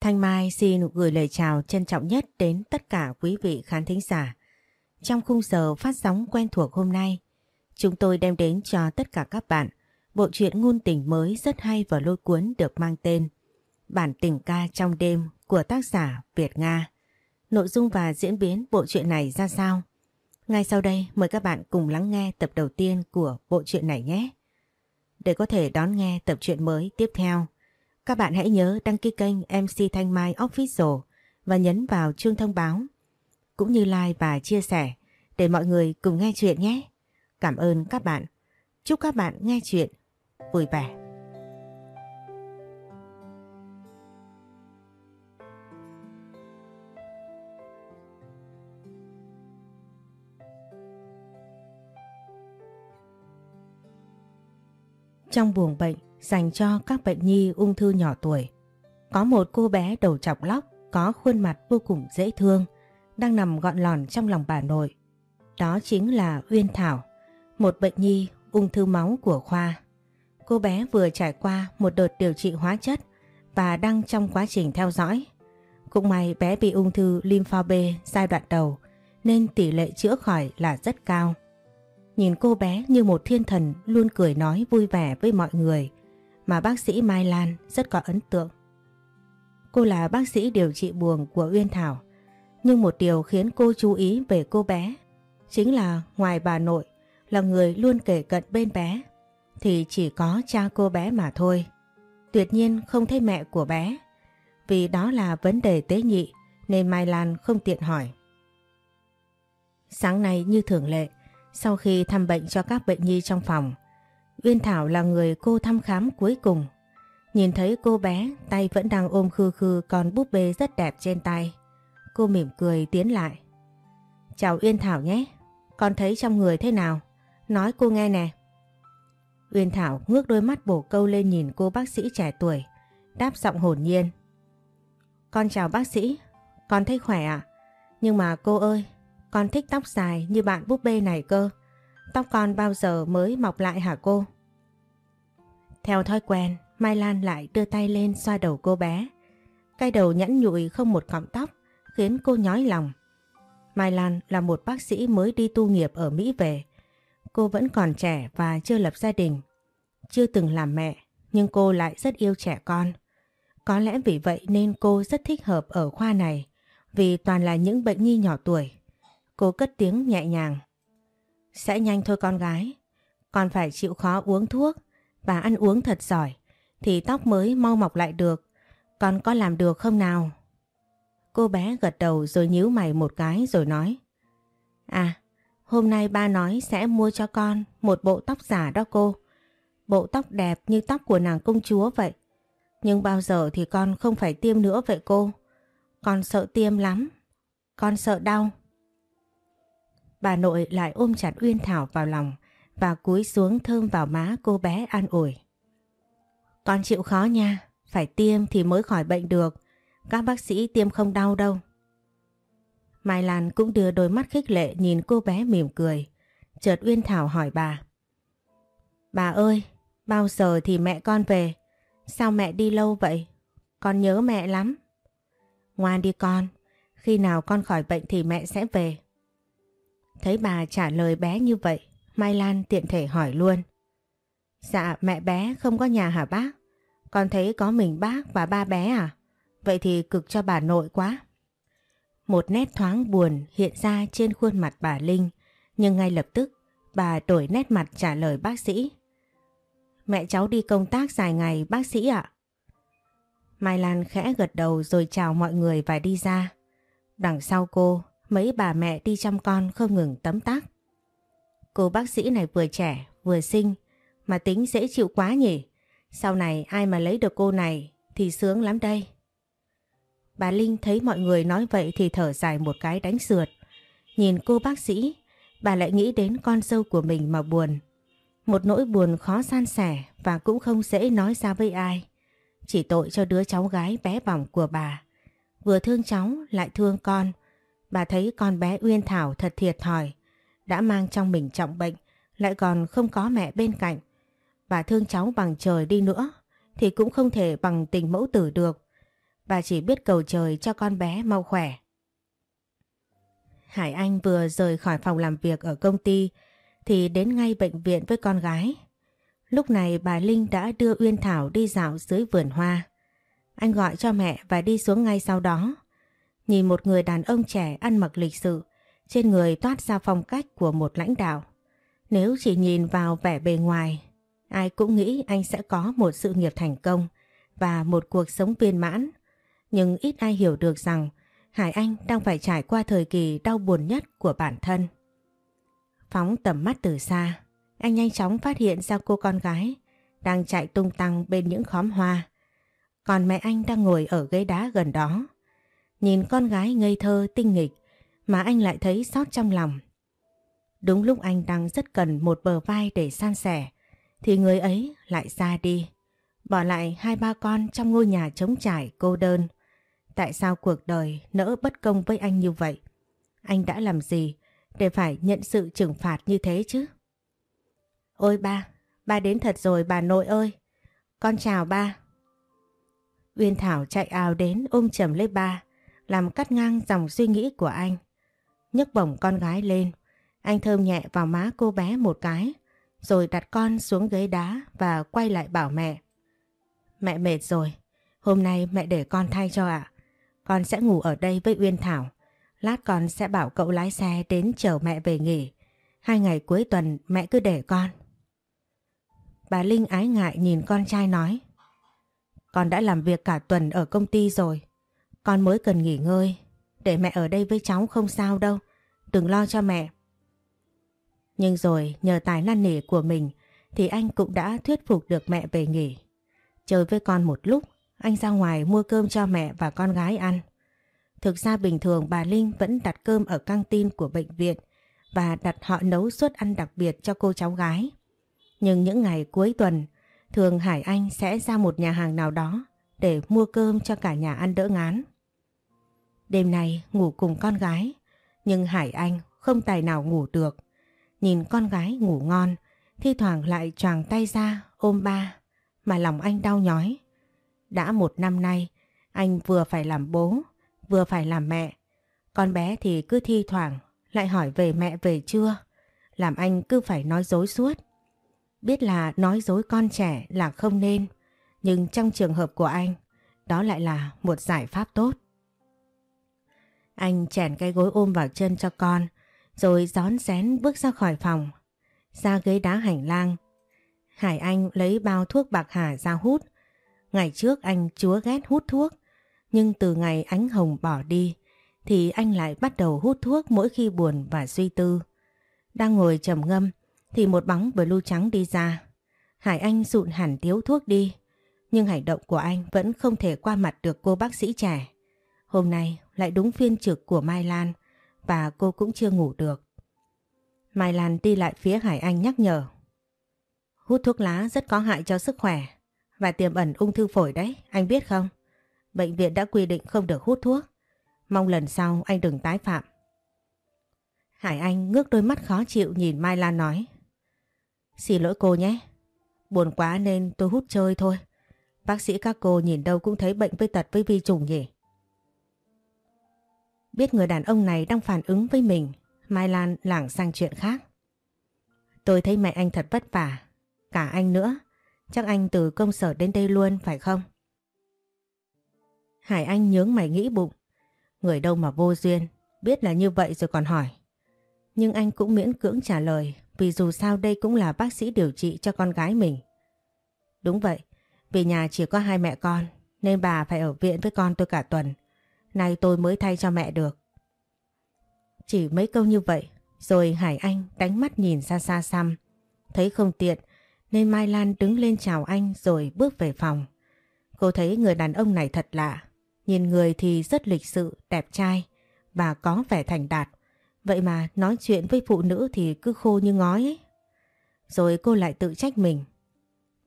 Thanh Mai xin gửi lời chào trân trọng nhất đến tất cả quý vị khán thính giả. Trong khung giờ phát sóng quen thuộc hôm nay, chúng tôi đem đến cho tất cả các bạn bộ truyện ngôn tình mới rất hay và lôi cuốn được mang tên Bản tình ca trong đêm của tác giả Việt Nga. Nội dung và diễn biến bộ truyện này ra sao? Ngay sau đây mời các bạn cùng lắng nghe tập đầu tiên của bộ truyện này nhé. Để có thể đón nghe tập truyện mới tiếp theo, các bạn hãy nhớ đăng ký kênh MC Thanh Mai Official và nhấn vào chuông thông báo, cũng như like và chia sẻ để mọi người cùng nghe chuyện nhé. Cảm ơn các bạn. Chúc các bạn nghe chuyện vui vẻ. Trong buồng bệnh dành cho các bệnh nhi ung thư nhỏ tuổi, có một cô bé đầu chọc lóc có khuôn mặt vô cùng dễ thương đang nằm gọn lòn trong lòng bà nội. Đó chính là Uyên Thảo, một bệnh nhi ung thư máu của khoa. Cô bé vừa trải qua một đợt điều trị hóa chất và đang trong quá trình theo dõi. Cũng may bé bị ung thư lympho B giai đoạn đầu nên tỷ lệ chữa khỏi là rất cao. Nhìn cô bé như một thiên thần luôn cười nói vui vẻ với mọi người mà bác sĩ Mai Lan rất có ấn tượng. Cô là bác sĩ điều trị buồng của Uyên Thảo nhưng một điều khiến cô chú ý về cô bé chính là ngoài bà nội là người luôn kể cận bên bé thì chỉ có cha cô bé mà thôi. Tuyệt nhiên không thấy mẹ của bé vì đó là vấn đề tế nhị nên Mai Lan không tiện hỏi. Sáng nay như thường lệ, sau khi thăm bệnh cho các bệnh nhi trong phòng, Uyên Thảo là người cô thăm khám cuối cùng. Nhìn thấy cô bé tay vẫn đang ôm khư khư con búp bê rất đẹp trên tay. Cô mỉm cười tiến lại. Chào Uyên Thảo nhé, con thấy trong người thế nào? Nói cô nghe nè. Uyên Thảo ngước đôi mắt bổ câu lên nhìn cô bác sĩ trẻ tuổi, đáp giọng hồn nhiên. Con chào bác sĩ, con thấy khỏe ạ. Nhưng mà cô ơi, con thích tóc dài như bạn búp bê này cơ. Tóc con bao giờ mới mọc lại hả cô? Theo thói quen, Mai Lan lại đưa tay lên xoa đầu cô bé. Cái đầu nhẵn nhụi không một cọng tóc khiến cô nhói lòng. Mai Lan là một bác sĩ mới đi tu nghiệp ở Mỹ về. Cô vẫn còn trẻ và chưa lập gia đình. Chưa từng làm mẹ, nhưng cô lại rất yêu trẻ con. Có lẽ vì vậy nên cô rất thích hợp ở khoa này, vì toàn là những bệnh nhi nhỏ tuổi. Cô cất tiếng nhẹ nhàng. Sẽ nhanh thôi con gái, con phải chịu khó uống thuốc và ăn uống thật giỏi, thì tóc mới mau mọc lại được. Con có làm được không nào? Cô bé gật đầu rồi nhíu mày một cái rồi nói. À, hôm nay ba nói sẽ mua cho con một bộ tóc giả đó cô. Bộ tóc đẹp như tóc của nàng công chúa vậy. Nhưng bao giờ thì con không phải tiêm nữa vậy cô. Con sợ tiêm lắm. Con sợ đau. Bà nội lại ôm chặt Uyên Thảo vào lòng và cúi xuống thơm vào má cô bé an ủi. Con chịu khó nha, phải tiêm thì mới khỏi bệnh được. Các bác sĩ tiêm không đau đâu. Mai Lan cũng đưa đôi mắt khích lệ nhìn cô bé mỉm cười. Chợt Uyên Thảo hỏi bà. Bà ơi, bao giờ thì mẹ con về? Sao mẹ đi lâu vậy? Con nhớ mẹ lắm. Ngoan đi con, khi nào con khỏi bệnh thì mẹ sẽ về. Thấy bà trả lời bé như vậy, Mai Lan tiện thể hỏi luôn. Dạ mẹ bé không có nhà hả bác? Con thấy có mình bác và ba bé à? Vậy thì cực cho bà nội quá. Một nét thoáng buồn hiện ra trên khuôn mặt bà Linh, nhưng ngay lập tức bà đổi nét mặt trả lời bác sĩ. Mẹ cháu đi công tác dài ngày bác sĩ ạ. Mai Lan khẽ gật đầu rồi chào mọi người và đi ra. Đằng sau cô, mấy bà mẹ đi chăm con không ngừng tấm tắc. Cô bác sĩ này vừa trẻ, vừa xinh, mà tính dễ chịu quá nhỉ. Sau này ai mà lấy được cô này thì sướng lắm đây. Bà Linh thấy mọi người nói vậy thì thở dài một cái đánh sượt. Nhìn cô bác sĩ, bà lại nghĩ đến con dâu của mình mà buồn. Một nỗi buồn khó san sẻ và cũng không dễ nói ra với ai. Chỉ tội cho đứa cháu gái bé bỏng của bà. Vừa thương cháu lại thương con. Bà thấy con bé Uyên Thảo thật thiệt thòi. Đã mang trong mình trọng bệnh, lại còn không có mẹ bên cạnh. Bà thương cháu bằng trời đi nữa, thì cũng không thể bằng tình mẫu tử được. Bà chỉ biết cầu trời cho con bé mau khỏe. Hải Anh vừa rời khỏi phòng làm việc ở công ty thì đến ngay bệnh viện với con gái. Lúc này bà Linh đã đưa Uyên Thảo đi dạo dưới vườn hoa. Anh gọi cho mẹ và đi xuống ngay sau đó. Nhìn một người đàn ông trẻ ăn mặc lịch sự, trên người toát ra phong cách của một lãnh đạo. Nếu chỉ nhìn vào vẻ bề ngoài, ai cũng nghĩ anh sẽ có một sự nghiệp thành công và một cuộc sống viên mãn. Nhưng ít ai hiểu được rằng Hải Anh đang phải trải qua thời kỳ đau buồn nhất của bản thân. Phóng tầm mắt từ xa, anh nhanh chóng phát hiện ra cô con gái đang chạy tung tăng bên những khóm hoa. Còn mẹ anh đang ngồi ở ghế đá gần đó. Nhìn con gái ngây thơ tinh nghịch mà anh lại thấy xót trong lòng. Đúng lúc anh đang rất cần một bờ vai để san sẻ thì người ấy lại ra đi. Bỏ lại hai ba con trong ngôi nhà trống trải cô đơn. Tại sao cuộc đời nỡ bất công với anh như vậy? Anh đã làm gì để phải nhận sự trừng phạt như thế chứ? Ôi ba, ba đến thật rồi bà nội ơi. Con chào ba. Uyên Thảo chạy ào đến ôm chầm lấy ba, làm cắt ngang dòng suy nghĩ của anh. nhấc bổng con gái lên, anh thơm nhẹ vào má cô bé một cái, rồi đặt con xuống ghế đá và quay lại bảo mẹ. Mẹ mệt rồi, hôm nay mẹ để con thay cho ạ. Con sẽ ngủ ở đây với Uyên Thảo. Lát con sẽ bảo cậu lái xe đến chở mẹ về nghỉ. Hai ngày cuối tuần mẹ cứ để con. Bà Linh ái ngại nhìn con trai nói. Con đã làm việc cả tuần ở công ty rồi. Con mới cần nghỉ ngơi. Để mẹ ở đây với cháu không sao đâu. Đừng lo cho mẹ. Nhưng rồi nhờ tài năn nỉ của mình thì anh cũng đã thuyết phục được mẹ về nghỉ. Chơi với con một lúc, anh ra ngoài mua cơm cho mẹ và con gái ăn. Thực ra bình thường bà Linh vẫn đặt cơm ở căng tin của bệnh viện và đặt họ nấu suất ăn đặc biệt cho cô cháu gái. Nhưng những ngày cuối tuần, thường Hải Anh sẽ ra một nhà hàng nào đó để mua cơm cho cả nhà ăn đỡ ngán. Đêm nay ngủ cùng con gái, nhưng Hải Anh không tài nào ngủ được. Nhìn con gái ngủ ngon, thi thoảng lại choàng tay ra ôm ba, mà lòng anh đau nhói. Đã một năm nay, anh vừa phải làm bố, vừa phải làm mẹ. Con bé thì cứ thi thoảng lại hỏi về mẹ về chưa, làm anh cứ phải nói dối suốt. Biết là nói dối con trẻ là không nên, nhưng trong trường hợp của anh, đó lại là một giải pháp tốt. Anh chèn cái gối ôm vào chân cho con, rồi gión rén bước ra khỏi phòng, ra ghế đá hành lang. Hải Anh lấy bao thuốc bạc hà ra hút. Ngày trước anh chúa ghét hút thuốc, nhưng từ ngày ánh hồng bỏ đi, thì anh lại bắt đầu hút thuốc mỗi khi buồn và suy tư. Đang ngồi trầm ngâm, thì một bóng blue trắng đi ra. Hải Anh sụn hẳn tiếu thuốc đi, nhưng hành động của anh vẫn không thể qua mặt được cô bác sĩ trẻ. Hôm nay lại đúng phiên trực của Mai Lan và cô cũng chưa ngủ được. Mai Lan đi lại phía Hải Anh nhắc nhở. Hút thuốc lá rất có hại cho sức khỏe và tiềm ẩn ung thư phổi đấy, anh biết không? Bệnh viện đã quy định không được hút thuốc. Mong lần sau anh đừng tái phạm. Hải Anh ngước đôi mắt khó chịu nhìn Mai Lan nói. Xin lỗi cô nhé. Buồn quá nên tôi hút chơi thôi. Bác sĩ các cô nhìn đâu cũng thấy bệnh với tật với vi trùng nhỉ. Biết người đàn ông này đang phản ứng với mình, Mai Lan lảng sang chuyện khác. Tôi thấy mẹ anh thật vất vả, cả anh nữa. Chắc anh từ công sở đến đây luôn phải không? Hải Anh nhướng mày nghĩ bụng. Người đâu mà vô duyên, biết là như vậy rồi còn hỏi. Nhưng anh cũng miễn cưỡng trả lời vì dù sao đây cũng là bác sĩ điều trị cho con gái mình. Đúng vậy, vì nhà chỉ có hai mẹ con nên bà phải ở viện với con tôi cả tuần. Nay tôi mới thay cho mẹ được. Chỉ mấy câu như vậy rồi Hải Anh đánh mắt nhìn xa xa xăm. Thấy không tiện nên Mai Lan đứng lên chào anh rồi bước về phòng. Cô thấy người đàn ông này thật lạ. Nhìn người thì rất lịch sự, đẹp trai và có vẻ thành đạt. Vậy mà nói chuyện với phụ nữ thì cứ khô như ngói ấy. Rồi cô lại tự trách mình.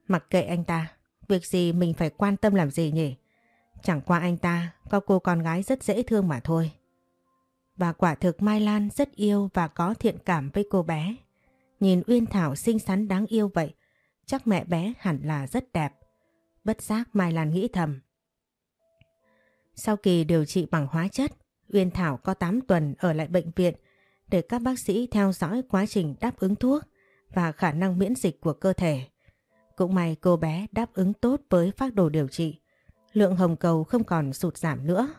Mặc kệ anh ta, việc gì mình phải quan tâm làm gì nhỉ? Chẳng qua anh ta có cô con gái rất dễ thương mà thôi. Và quả thực Mai Lan rất yêu và có thiện cảm với cô bé. Nhìn Uyên Thảo xinh xắn đáng yêu vậy, chắc mẹ bé hẳn là rất đẹp. Bất giác Mai Lan nghĩ thầm. Sau kỳ điều trị bằng hóa chất, Uyên Thảo có 8 tuần ở lại bệnh viện để các bác sĩ theo dõi quá trình đáp ứng thuốc và khả năng miễn dịch của cơ thể. Cũng may cô bé đáp ứng tốt với phác đồ điều trị. Lượng hồng cầu không còn sụt giảm nữa.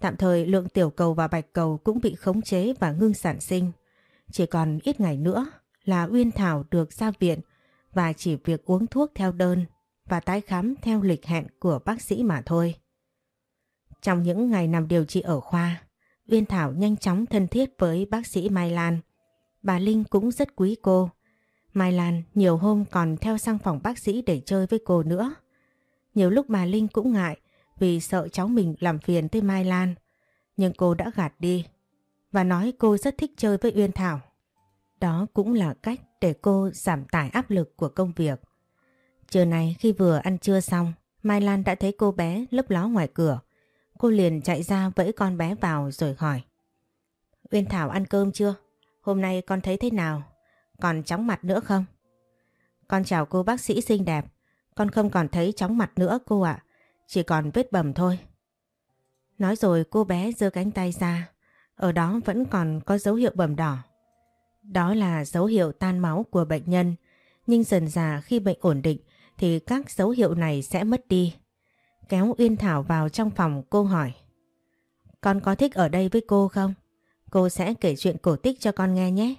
Tạm thời lượng tiểu cầu và bạch cầu cũng bị khống chế và ngưng sản sinh. Chỉ còn ít ngày nữa là Uyên Thảo được ra viện và chỉ việc uống thuốc theo đơn và tái khám theo lịch hẹn của bác sĩ mà thôi. Trong những ngày nằm điều trị ở khoa, Uyên Thảo nhanh chóng thân thiết với bác sĩ Mai Lan. Bà Linh cũng rất quý cô. Mai Lan nhiều hôm còn theo sang phòng bác sĩ để chơi với cô nữa. Nhiều lúc bà Linh cũng ngại vì sợ cháu mình làm phiền tới Mai Lan. Nhưng cô đã gạt đi và nói cô rất thích chơi với Uyên Thảo. Đó cũng là cách để cô giảm tải áp lực của công việc. Trưa này khi vừa ăn trưa xong, Mai Lan đã thấy cô bé lấp ló ngoài cửa. Cô liền chạy ra vẫy con bé vào rồi hỏi. Uyên Thảo ăn cơm chưa? Hôm nay con thấy thế nào? Còn chóng mặt nữa không? Con chào cô bác sĩ xinh đẹp. Con không còn thấy chóng mặt nữa cô ạ. Chỉ còn vết bầm thôi. Nói rồi cô bé giơ cánh tay ra. Ở đó vẫn còn có dấu hiệu bầm đỏ. Đó là dấu hiệu tan máu của bệnh nhân. Nhưng dần dà khi bệnh ổn định thì các dấu hiệu này sẽ mất đi. Kéo Uyên Thảo vào trong phòng, cô hỏi. Con có thích ở đây với cô không? Cô sẽ kể chuyện cổ tích cho con nghe nhé.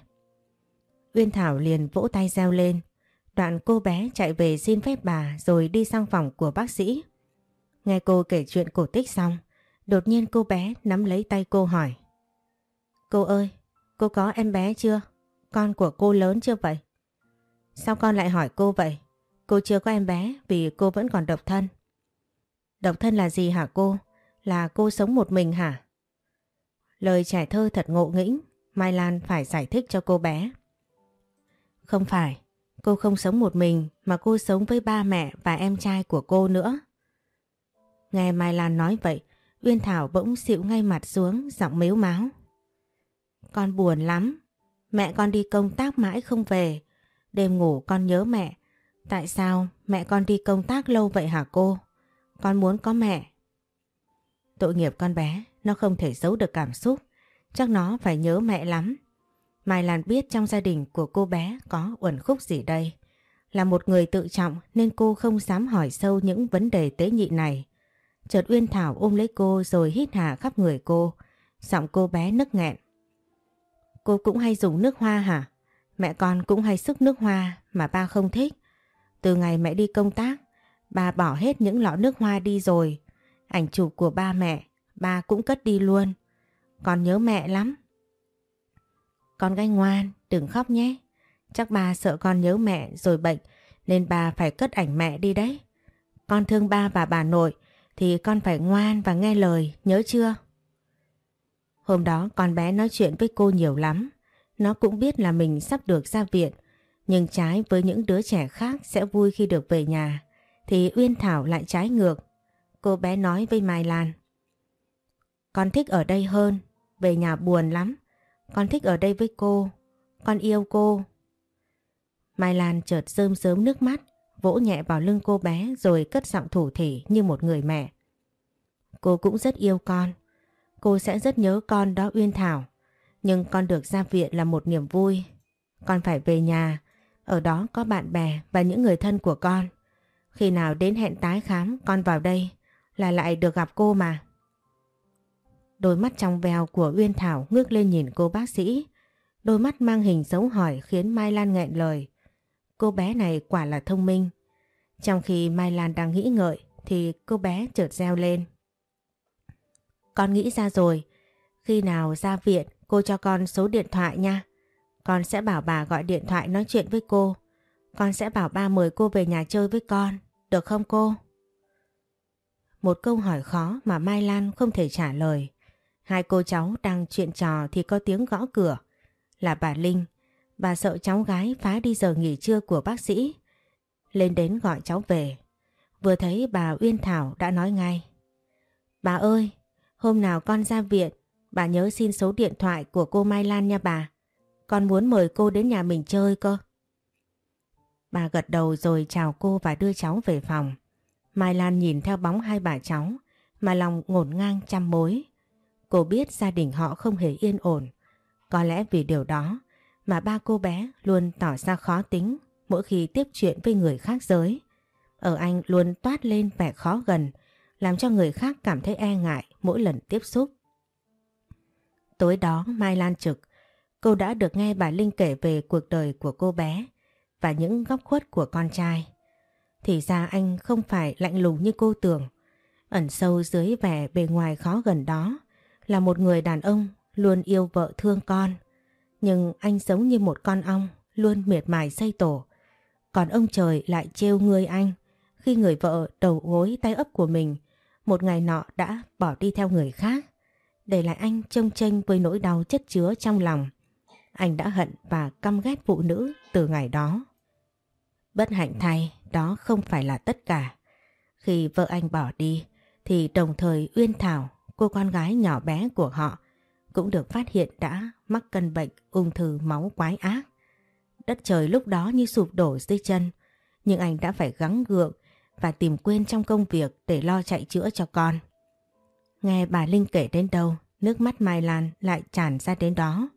Uyên Thảo liền vỗ tay reo lên. Đoạn cô bé chạy về xin phép bà rồi đi sang phòng của bác sĩ. Nghe cô kể chuyện cổ tích xong, đột nhiên cô bé nắm lấy tay cô hỏi. Cô ơi, cô có em bé chưa? Con của cô lớn chưa vậy? Sao con lại hỏi cô vậy? Cô chưa có em bé vì cô vẫn còn độc thân. Độc thân là gì hả cô? Là cô sống một mình hả? Lời trẻ thơ thật ngộ nghĩnh, Mai Lan phải giải thích cho cô bé. Không phải, cô không sống một mình mà cô sống với ba mẹ và em trai của cô nữa. Nghe Mai Lan nói vậy, Uyên Thảo bỗng xịu ngay mặt xuống, giọng mếu máu. Con buồn lắm, mẹ con đi công tác mãi không về, đêm ngủ con nhớ mẹ. Tại sao mẹ con đi công tác lâu vậy hả cô? Con muốn có mẹ. Tội nghiệp con bé, nó không thể giấu được cảm xúc. Chắc nó phải nhớ mẹ lắm. Mai Lan biết trong gia đình của cô bé có uẩn khúc gì đây. Là một người tự trọng nên cô không dám hỏi sâu những vấn đề tế nhị này. Chợt Uyên Thảo ôm lấy cô rồi hít hà khắp người cô. Giọng cô bé nức nghẹn. Cô cũng hay dùng nước hoa hả? Mẹ con cũng hay sức nước hoa mà ba không thích. Từ ngày mẹ đi công tác, ba bỏ hết những lọ nước hoa đi rồi. Ảnh chụp của ba mẹ, ba cũng cất đi luôn. Con nhớ mẹ lắm. Con gái ngoan, đừng khóc nhé. Chắc ba sợ con nhớ mẹ rồi bệnh nên ba phải cất ảnh mẹ đi đấy. Con thương ba và bà nội thì con phải ngoan và nghe lời, nhớ chưa? Hôm đó con bé nói chuyện với cô nhiều lắm. Nó cũng biết là mình sắp được ra viện. Nhưng trái với những đứa trẻ khác sẽ vui khi được về nhà. Thì Uyên Thảo lại trái ngược. Cô bé nói với Mai Lan. Con thích ở đây hơn. Về nhà buồn lắm. Con thích ở đây với cô. Con yêu cô. Mai Lan chợt rơm rớm nước mắt, vỗ nhẹ vào lưng cô bé rồi cất giọng thủ thỉ như một người mẹ. Cô cũng rất yêu con. Cô sẽ rất nhớ con đó Uyên Thảo. Nhưng con được ra viện là một niềm vui. Con phải về nhà, ở đó có bạn bè và những người thân của con. Khi nào đến hẹn tái khám con vào đây là lại được gặp cô mà. Đôi mắt trong veo của Uyên Thảo ngước lên nhìn cô bác sĩ. Đôi mắt mang hình dấu hỏi khiến Mai Lan nghẹn lời. Cô bé này quả là thông minh. Trong khi Mai Lan đang nghĩ ngợi, thì cô bé chợt reo lên. Con nghĩ ra rồi. Khi nào ra viện, cô cho con số điện thoại nha. Con sẽ bảo bà gọi điện thoại nói chuyện với cô. Con sẽ bảo ba mời cô về nhà chơi với con. Được không cô? Một câu hỏi khó mà Mai Lan không thể trả lời. Hai cô cháu đang chuyện trò thì có tiếng gõ cửa. Là bà Linh. Bà sợ cháu gái phá đi giờ nghỉ trưa của bác sĩ. Lên đến gọi cháu về. Vừa thấy bà Uyên Thảo đã nói ngay. Bà ơi, hôm nào con ra viện, bà nhớ xin số điện thoại của cô Mai Lan nha bà. Con muốn mời cô đến nhà mình chơi cơ. Bà gật đầu rồi chào cô và đưa cháu về phòng. Mai Lan nhìn theo bóng hai bà cháu mà lòng ngổn ngang trăm mối. Cô biết gia đình họ không hề yên ổn. Có lẽ vì điều đó mà ba cô bé luôn tỏ ra khó tính mỗi khi tiếp chuyện với người khác giới. Ở anh luôn toát lên vẻ khó gần, làm cho người khác cảm thấy e ngại mỗi lần tiếp xúc. Tối đó Mai Lan trực, cô đã được nghe bà Linh kể về cuộc đời của cô bé và những góc khuất của con trai. Thì ra anh không phải lạnh lùng như cô tưởng. Ẩn sâu dưới vẻ bề ngoài khó gần đó là một người đàn ông luôn yêu vợ thương con. Nhưng anh giống như một con ong luôn miệt mài xây tổ. Còn ông trời lại trêu người anh khi người vợ đầu gối tay ấp của mình một ngày nọ đã bỏ đi theo người khác. Để lại anh trông tranh với nỗi đau chất chứa trong lòng. Anh đã hận và căm ghét phụ nữ từ ngày đó. Bất hạnh thay, đó không phải là tất cả. Khi vợ anh bỏ đi, thì đồng thời Uyên Thảo, cô con gái nhỏ bé của họ, cũng được phát hiện đã mắc căn bệnh ung thư máu quái ác. Đất trời lúc đó như sụp đổ dưới chân, nhưng anh đã phải gắng gượng và tìm quên trong công việc để lo chạy chữa cho con. Nghe bà Linh kể đến đâu, nước mắt Mai Lan lại tràn ra đến đó.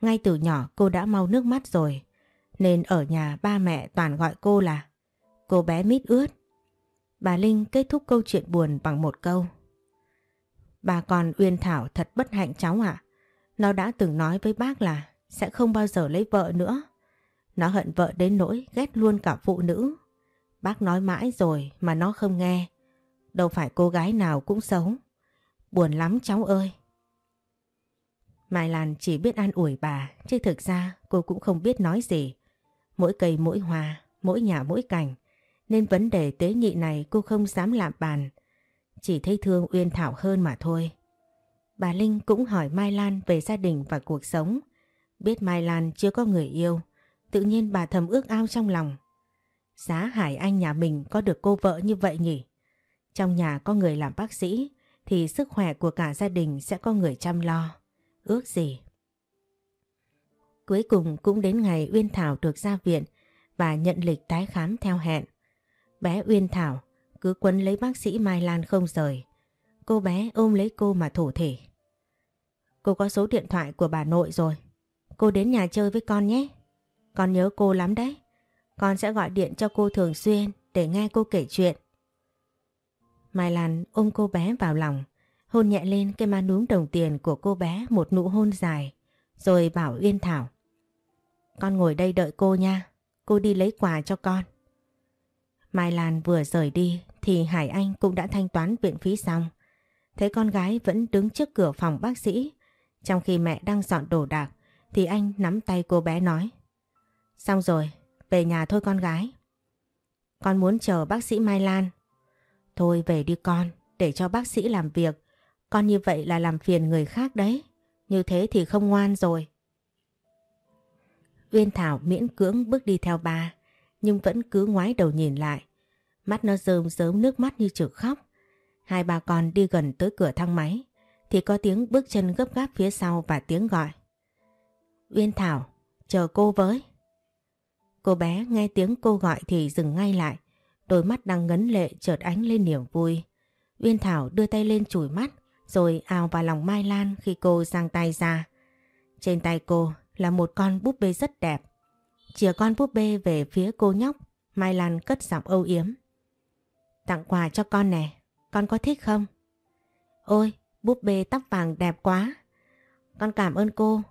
Ngay từ nhỏ cô đã mau nước mắt rồi, nên ở nhà ba mẹ toàn gọi cô là cô bé mít ướt. Bà Linh kết thúc câu chuyện buồn bằng một câu. Bà con Uyên Thảo thật bất hạnh cháu ạ. Nó đã từng nói với bác là sẽ không bao giờ lấy vợ nữa. Nó hận vợ đến nỗi ghét luôn cả phụ nữ. Bác nói mãi rồi mà nó không nghe. Đâu phải cô gái nào cũng xấu. Buồn lắm cháu ơi. Mai Lan chỉ biết an ủi bà, chứ thực ra cô cũng không biết nói gì. Mỗi cây mỗi hoa, mỗi nhà mỗi cảnh, nên vấn đề tế nhị này cô không dám làm bàn. Chỉ thấy thương Uyên Thảo hơn mà thôi. Bà Linh cũng hỏi Mai Lan về gia đình và cuộc sống. Biết Mai Lan chưa có người yêu, tự nhiên bà thầm ước ao trong lòng. Giá Hải Anh nhà mình có được cô vợ như vậy nhỉ? Trong nhà có người làm bác sĩ, thì sức khỏe của cả gia đình sẽ có người chăm lo. Ước gì? Cuối cùng cũng đến ngày Uyên Thảo được ra viện và nhận lịch tái khám theo hẹn. Bé Uyên Thảo cứ quấn lấy bác sĩ Mai Lan không rời. Cô bé ôm lấy cô mà thủ thể. Cô có số điện thoại của bà nội rồi. Cô đến nhà chơi với con nhé. Con nhớ cô lắm đấy. Con sẽ gọi điện cho cô thường xuyên để nghe cô kể chuyện. Mai Lan ôm cô bé vào lòng, hôn nhẹ lên cái má núm đồng tiền của cô bé một nụ hôn dài, rồi bảo Uyên Thảo. Con ngồi đây đợi cô nha, cô đi lấy quà cho con. Mai Lan vừa rời đi thì Hải Anh cũng đã thanh toán viện phí xong. Thấy con gái vẫn đứng trước cửa phòng bác sĩ, trong khi mẹ đang dọn đồ đạc thì anh nắm tay cô bé nói. Xong rồi, về nhà thôi con gái. Con muốn chờ bác sĩ Mai Lan. Thôi về đi con, để cho bác sĩ làm việc. Con như vậy là làm phiền người khác đấy. Như thế thì không ngoan rồi. Uyên Thảo miễn cưỡng bước đi theo ba, nhưng vẫn cứ ngoái đầu nhìn lại. Mắt nó rơm rớm nước mắt như trực khóc. Hai bà con đi gần tới cửa thang máy, thì có tiếng bước chân gấp gáp phía sau và tiếng gọi. Uyên Thảo, chờ cô với. Cô bé nghe tiếng cô gọi thì dừng ngay lại. Đôi mắt đang ngấn lệ chợt ánh lên niềm vui. Uyên Thảo đưa tay lên chùi mắt rồi ào vào lòng Mai Lan khi cô giang tay ra. Trên tay cô là một con búp bê rất đẹp. Chìa con búp bê về phía cô nhóc, Mai Lan cất giọng âu yếm. Tặng quà cho con nè, con có thích không? Ôi, búp bê tóc vàng đẹp quá. Con cảm ơn cô,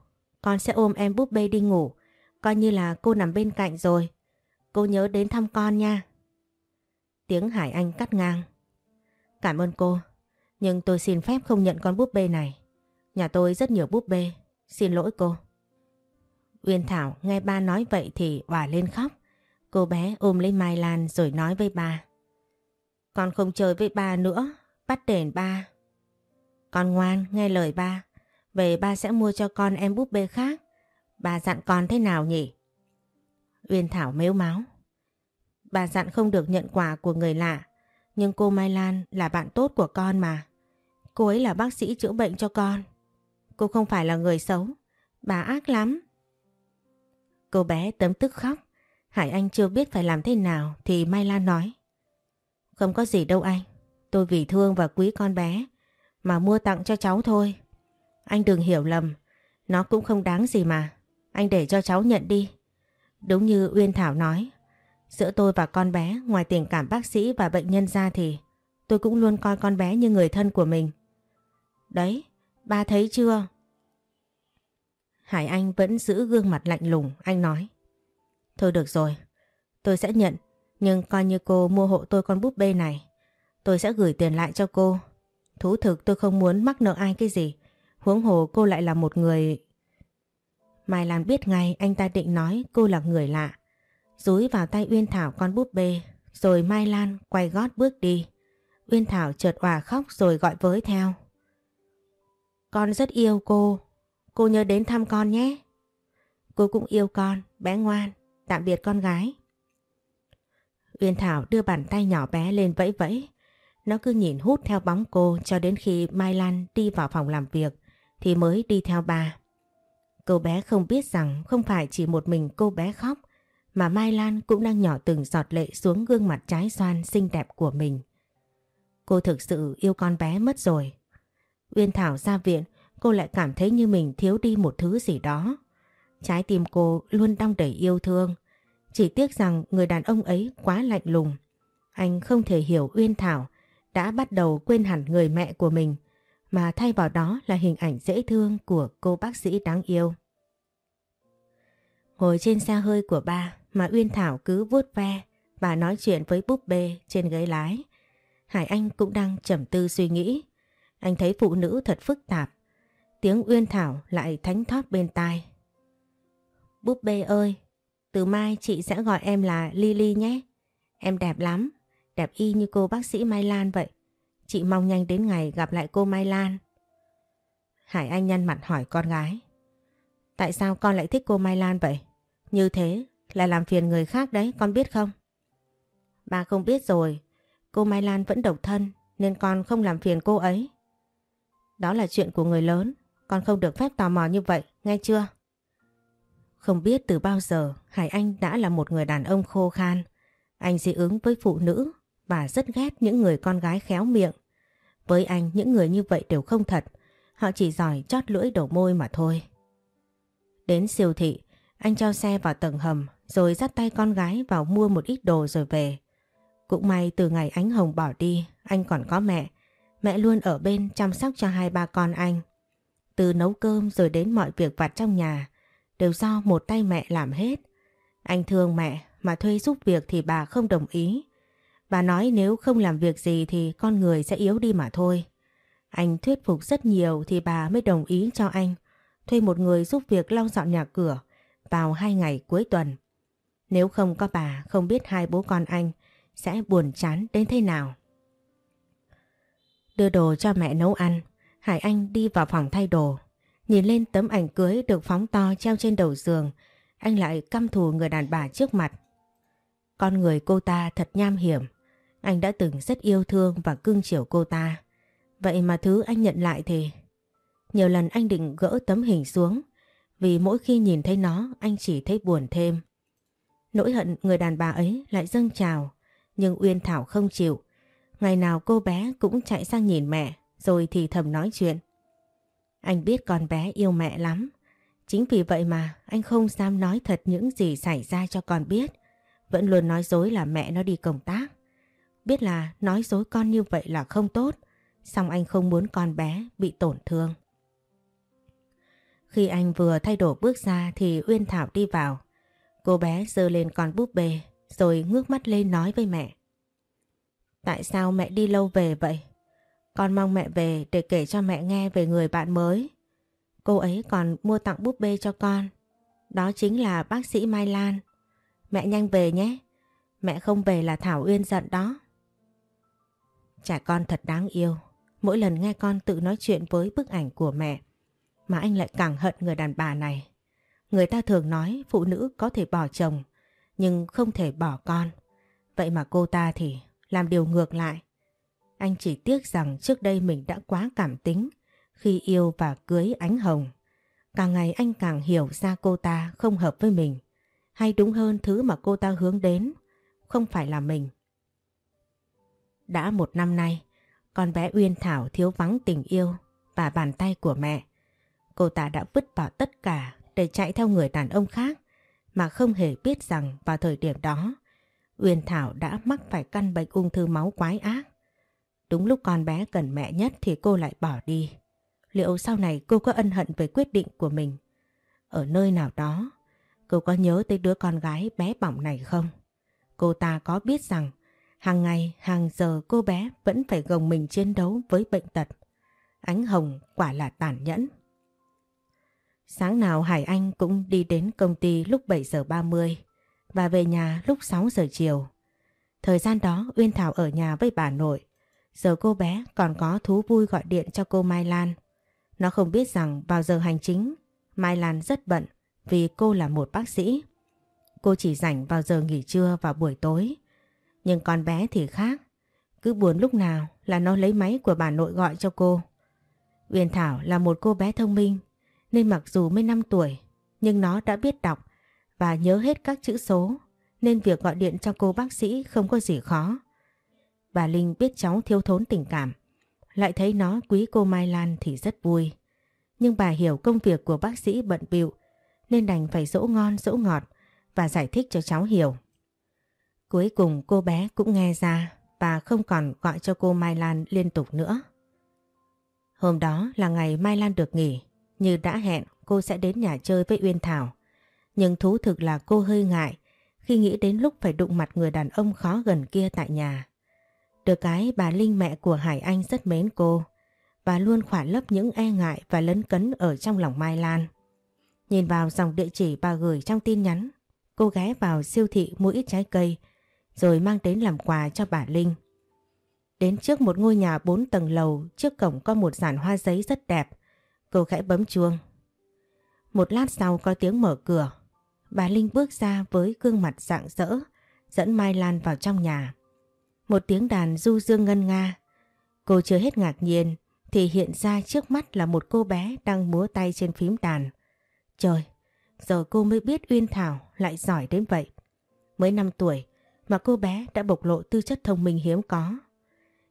con sẽ ôm em búp bê đi ngủ Coi như là cô nằm bên cạnh rồi. Cô nhớ đến thăm con nha. Tiếng Hải Anh cắt ngang. Cảm ơn cô, nhưng tôi xin phép không nhận con búp bê này. Nhà tôi rất nhiều búp bê, xin lỗi cô. Uyên Thảo nghe ba nói vậy thì òa lên khóc. Cô bé ôm lấy Mai Lan rồi nói với ba. Con không chơi với ba nữa, bắt đền ba. Con ngoan, nghe lời ba. Về ba sẽ mua cho con em búp bê khác. Bà dặn con thế nào nhỉ? Uyên Thảo mếu máu. Bà dặn không được nhận quà của người lạ. Nhưng cô Mai Lan là bạn tốt của con mà. Cô ấy là bác sĩ chữa bệnh cho con. Cô không phải là người xấu. Bà ác lắm. Cô bé tấm tức khóc. Hải Anh chưa biết phải làm thế nào thì Mai Lan nói. Không có gì đâu anh. Tôi vì thương và quý con bé mà mua tặng cho cháu thôi. Anh đừng hiểu lầm, nó cũng không đáng gì mà. Anh để cho cháu nhận đi. Đúng như Uyên Thảo nói, giữa tôi và con bé ngoài tình cảm bác sĩ và bệnh nhân ra thì tôi cũng luôn coi con bé như người thân của mình. Đấy, ba thấy chưa? Hải Anh vẫn giữ gương mặt lạnh lùng, anh nói. Thôi được rồi, tôi sẽ nhận, nhưng coi như cô mua hộ tôi con búp bê này. Tôi sẽ gửi tiền lại cho cô. Thú thực tôi không muốn mắc nợ ai cái gì. Huống hồ cô lại là một người... Mai Lan biết ngay anh ta định nói cô là người lạ. Rúi vào tay Uyên Thảo con búp bê, rồi Mai Lan quay gót bước đi. Uyên Thảo chợt òa khóc rồi gọi với theo. Con rất yêu cô, cô nhớ đến thăm con nhé. Cô cũng yêu con, bé ngoan, tạm biệt con gái. Uyên Thảo đưa bàn tay nhỏ bé lên vẫy vẫy. Nó cứ nhìn hút theo bóng cô cho đến khi Mai Lan đi vào phòng làm việc thì mới đi theo bà. Cô bé không biết rằng không phải chỉ một mình cô bé khóc mà Mai Lan cũng đang nhỏ từng giọt lệ xuống gương mặt trái xoan xinh đẹp của mình. Cô thực sự yêu con bé mất rồi. Uyên Thảo ra viện, cô lại cảm thấy như mình thiếu đi một thứ gì đó. Trái tim cô luôn đong đầy yêu thương. Chỉ tiếc rằng người đàn ông ấy quá lạnh lùng. Anh không thể hiểu Uyên Thảo đã bắt đầu quên hẳn người mẹ của mình mà thay vào đó là hình ảnh dễ thương của cô bác sĩ đáng yêu. Ngồi trên xe hơi của ba mà Uyên Thảo cứ vuốt ve và nói chuyện với búp bê trên ghế lái. Hải Anh cũng đang trầm tư suy nghĩ. Anh thấy phụ nữ thật phức tạp. Tiếng Uyên Thảo lại thánh thót bên tai. Búp bê ơi, từ mai chị sẽ gọi em là Lily nhé. Em đẹp lắm, đẹp y như cô bác sĩ Mai Lan vậy. Chị mong nhanh đến ngày gặp lại cô Mai Lan. Hải Anh nhăn mặt hỏi con gái. Tại sao con lại thích cô Mai Lan vậy? Như thế là làm phiền người khác đấy, con biết không? Bà không biết rồi, cô Mai Lan vẫn độc thân nên con không làm phiền cô ấy. Đó là chuyện của người lớn, con không được phép tò mò như vậy, nghe chưa? Không biết từ bao giờ Hải Anh đã là một người đàn ông khô khan. Anh dị ứng với phụ nữ và rất ghét những người con gái khéo miệng. Với anh những người như vậy đều không thật, họ chỉ giỏi chót lưỡi đổ môi mà thôi. Đến siêu thị, anh cho xe vào tầng hầm rồi dắt tay con gái vào mua một ít đồ rồi về. Cũng may từ ngày ánh hồng bỏ đi, anh còn có mẹ. Mẹ luôn ở bên chăm sóc cho hai ba con anh. Từ nấu cơm rồi đến mọi việc vặt trong nhà, đều do một tay mẹ làm hết. Anh thương mẹ mà thuê giúp việc thì bà không đồng ý. Bà nói nếu không làm việc gì thì con người sẽ yếu đi mà thôi. Anh thuyết phục rất nhiều thì bà mới đồng ý cho anh thuê một người giúp việc lau dọn nhà cửa vào hai ngày cuối tuần. Nếu không có bà không biết hai bố con anh sẽ buồn chán đến thế nào. Đưa đồ cho mẹ nấu ăn, Hải Anh đi vào phòng thay đồ. Nhìn lên tấm ảnh cưới được phóng to treo trên đầu giường, anh lại căm thù người đàn bà trước mặt. Con người cô ta thật nham hiểm. Anh đã từng rất yêu thương và cưng chiều cô ta. Vậy mà thứ anh nhận lại thì... Nhiều lần anh định gỡ tấm hình xuống, vì mỗi khi nhìn thấy nó anh chỉ thấy buồn thêm. Nỗi hận người đàn bà ấy lại dâng trào, nhưng Uyên Thảo không chịu. Ngày nào cô bé cũng chạy sang nhìn mẹ, rồi thì thầm nói chuyện. Anh biết con bé yêu mẹ lắm. Chính vì vậy mà anh không dám nói thật những gì xảy ra cho con biết. Vẫn luôn nói dối là mẹ nó đi công tác. Biết là nói dối con như vậy là không tốt, song anh không muốn con bé bị tổn thương. Khi anh vừa thay đổi bước ra thì Uyên Thảo đi vào. Cô bé giơ lên con búp bê rồi ngước mắt lên nói với mẹ. Tại sao mẹ đi lâu về vậy? Con mong mẹ về để kể cho mẹ nghe về người bạn mới. Cô ấy còn mua tặng búp bê cho con. Đó chính là bác sĩ Mai Lan. Mẹ nhanh về nhé. Mẹ không về là Thảo Uyên giận đó. Trẻ con thật đáng yêu. Mỗi lần nghe con tự nói chuyện với bức ảnh của mẹ, mà anh lại càng hận người đàn bà này. Người ta thường nói phụ nữ có thể bỏ chồng, nhưng không thể bỏ con. Vậy mà cô ta thì làm điều ngược lại. Anh chỉ tiếc rằng trước đây mình đã quá cảm tính khi yêu và cưới ánh hồng. Càng ngày anh càng hiểu ra cô ta không hợp với mình. Hay đúng hơn thứ mà cô ta hướng đến không phải là mình. Đã một năm nay, con bé Uyên Thảo thiếu vắng tình yêu và bàn tay của mẹ. Cô ta đã vứt bỏ tất cả để chạy theo người đàn ông khác mà không hề biết rằng vào thời điểm đó Uyên Thảo đã mắc phải căn bệnh ung thư máu quái ác. Đúng lúc con bé cần mẹ nhất thì cô lại bỏ đi. Liệu sau này cô có ân hận về quyết định của mình? Ở nơi nào đó, cô có nhớ tới đứa con gái bé bỏng này không? Cô ta có biết rằng hàng ngày, hàng giờ cô bé vẫn phải gồng mình chiến đấu với bệnh tật. Ánh hồng quả là tàn nhẫn. Sáng nào Hải Anh cũng đi đến công ty lúc 7 giờ 30 và về nhà lúc 6 giờ chiều. Thời gian đó Uyên Thảo ở nhà với bà nội. Giờ cô bé còn có thú vui gọi điện cho cô Mai Lan. Nó không biết rằng vào giờ hành chính, Mai Lan rất bận vì cô là một bác sĩ. Cô chỉ rảnh vào giờ nghỉ trưa và buổi tối. Nhưng con bé thì khác. Cứ buồn lúc nào là nó lấy máy của bà nội gọi cho cô. Uyên Thảo là một cô bé thông minh, nên mặc dù mới 5 tuổi, nhưng nó đã biết đọc và nhớ hết các chữ số, nên việc gọi điện cho cô bác sĩ không có gì khó. Bà Linh biết cháu thiếu thốn tình cảm, lại thấy nó quý cô Mai Lan thì rất vui. Nhưng bà hiểu công việc của bác sĩ bận bịu nên đành phải dỗ ngon dỗ ngọt và giải thích cho cháu hiểu. Cuối cùng cô bé cũng nghe ra và không còn gọi cho cô Mai Lan liên tục nữa. Hôm đó là ngày Mai Lan được nghỉ, như đã hẹn cô sẽ đến nhà chơi với Uyên Thảo. Nhưng thú thực là cô hơi ngại khi nghĩ đến lúc phải đụng mặt người đàn ông khó gần kia tại nhà. Được cái bà Linh mẹ của Hải Anh rất mến cô và luôn khỏa lấp những e ngại và lấn cấn ở trong lòng Mai Lan. Nhìn vào dòng địa chỉ bà gửi trong tin nhắn, cô ghé vào siêu thị mua ít trái cây rồi mang đến làm quà cho bà Linh. Đến trước một ngôi nhà bốn tầng lầu, trước cổng có một giản hoa giấy rất đẹp. Cô khẽ bấm chuông. Một lát sau có tiếng mở cửa. Bà Linh bước ra với gương mặt rạng rỡ, dẫn Mai Lan vào trong nhà. Một tiếng đàn du dương ngân nga. Cô chưa hết ngạc nhiên thì hiện ra trước mắt là một cô bé đang múa tay trên phím đàn. Trời, giờ cô mới biết Uyên Thảo lại giỏi đến vậy. Mới 5 tuổi mà cô bé đã bộc lộ tư chất thông minh hiếm có.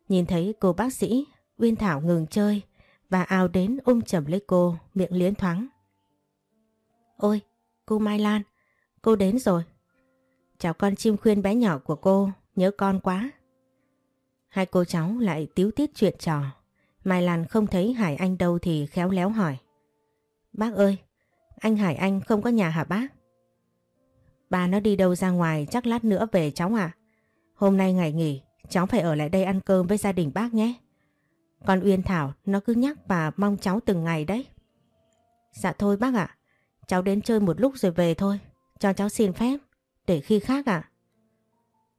Nhìn thấy cô bác sĩ, Uyên Thảo ngừng chơi và ào đến ôm chầm lấy cô, miệng liến thoáng. Ôi, cô Mai Lan, cô đến rồi. Chào con chim khuyên bé nhỏ của cô, nhớ con quá. Hai cô cháu lại tiếu tiết chuyện trò. Mai Lan không thấy Hải Anh đâu thì khéo léo hỏi. Bác ơi, anh Hải Anh không có nhà hả bác? Bà nó đi đâu ra ngoài chắc lát nữa về cháu ạ. Hôm nay ngày nghỉ, cháu phải ở lại đây ăn cơm với gia đình bác nhé. Con Uyên Thảo nó cứ nhắc và mong cháu từng ngày đấy. Dạ thôi bác ạ, cháu đến chơi một lúc rồi về thôi, cho cháu xin phép, để khi khác ạ.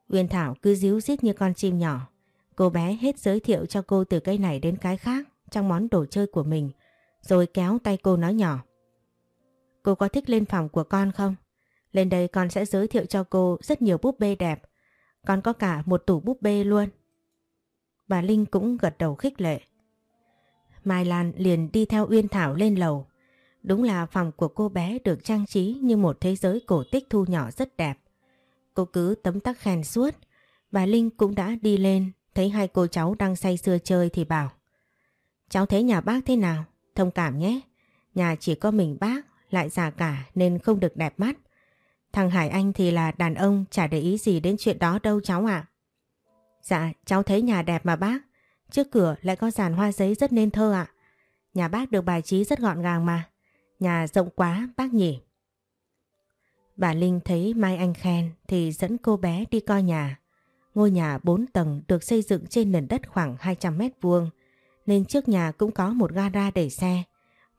Uyên Thảo cứ díu dít như con chim nhỏ. Cô bé hết giới thiệu cho cô từ cây này đến cái khác trong món đồ chơi của mình, rồi kéo tay cô nói nhỏ. Cô có thích lên phòng của con không? Lên đây con sẽ giới thiệu cho cô rất nhiều búp bê đẹp. Con có cả một tủ búp bê luôn. Bà Linh cũng gật đầu khích lệ. Mai Lan liền đi theo Uyên Thảo lên lầu. Đúng là phòng của cô bé được trang trí như một thế giới cổ tích thu nhỏ rất đẹp. Cô cứ tấm tắc khen suốt. Bà Linh cũng đã đi lên, thấy hai cô cháu đang say sưa chơi thì bảo. Cháu thấy nhà bác thế nào? Thông cảm nhé. Nhà chỉ có mình bác, lại già cả nên không được đẹp mắt. Thằng Hải Anh thì là đàn ông chả để ý gì đến chuyện đó đâu cháu ạ. Dạ, cháu thấy nhà đẹp mà bác. Trước cửa lại có dàn hoa giấy rất nên thơ ạ. Nhà bác được bài trí rất gọn gàng mà. Nhà rộng quá bác nhỉ. Bà Linh thấy Mai Anh khen thì dẫn cô bé đi coi nhà. Ngôi nhà 4 tầng được xây dựng trên nền đất khoảng 200 mét vuông nên trước nhà cũng có một gara để xe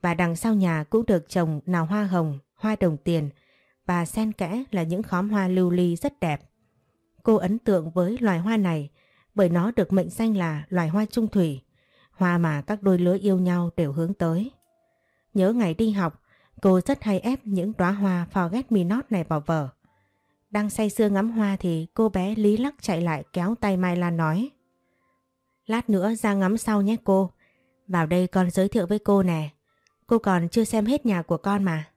và đằng sau nhà cũng được trồng nào hoa hồng, hoa đồng tiền và xen kẽ là những khóm hoa lưu ly rất đẹp. Cô ấn tượng với loài hoa này bởi nó được mệnh danh là loài hoa trung thủy, hoa mà các đôi lứa yêu nhau đều hướng tới. Nhớ ngày đi học, cô rất hay ép những đóa hoa Forget Me Not này vào vở. Đang say sưa ngắm hoa thì cô bé lý lắc chạy lại kéo tay Mai Lan nói. Lát nữa ra ngắm sau nhé cô. Vào đây con giới thiệu với cô nè. Cô còn chưa xem hết nhà của con mà.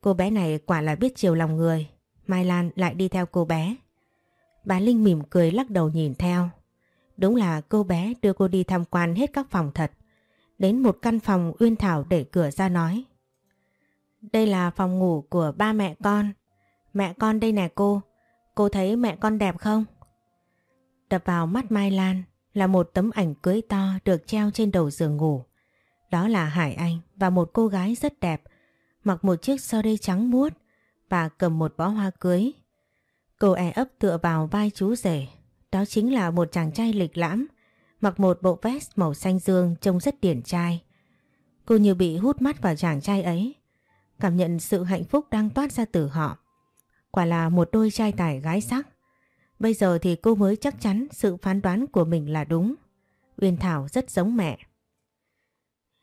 Cô bé này quả là biết chiều lòng người. Mai Lan lại đi theo cô bé. Bà Linh mỉm cười lắc đầu nhìn theo. Đúng là cô bé đưa cô đi tham quan hết các phòng thật. Đến một căn phòng Uyên Thảo để cửa ra nói. Đây là phòng ngủ của ba mẹ con. Mẹ con đây nè cô. Cô thấy mẹ con đẹp không? Đập vào mắt Mai Lan là một tấm ảnh cưới to được treo trên đầu giường ngủ. Đó là Hải Anh và một cô gái rất đẹp, mặc một chiếc sơ đê trắng muốt và cầm một bó hoa cưới. Cô e ấp tựa vào vai chú rể, đó chính là một chàng trai lịch lãm, mặc một bộ vest màu xanh dương trông rất điển trai. Cô như bị hút mắt vào chàng trai ấy, cảm nhận sự hạnh phúc đang toát ra từ họ. Quả là một đôi trai tài gái sắc. Bây giờ thì cô mới chắc chắn sự phán đoán của mình là đúng. Uyên Thảo rất giống mẹ.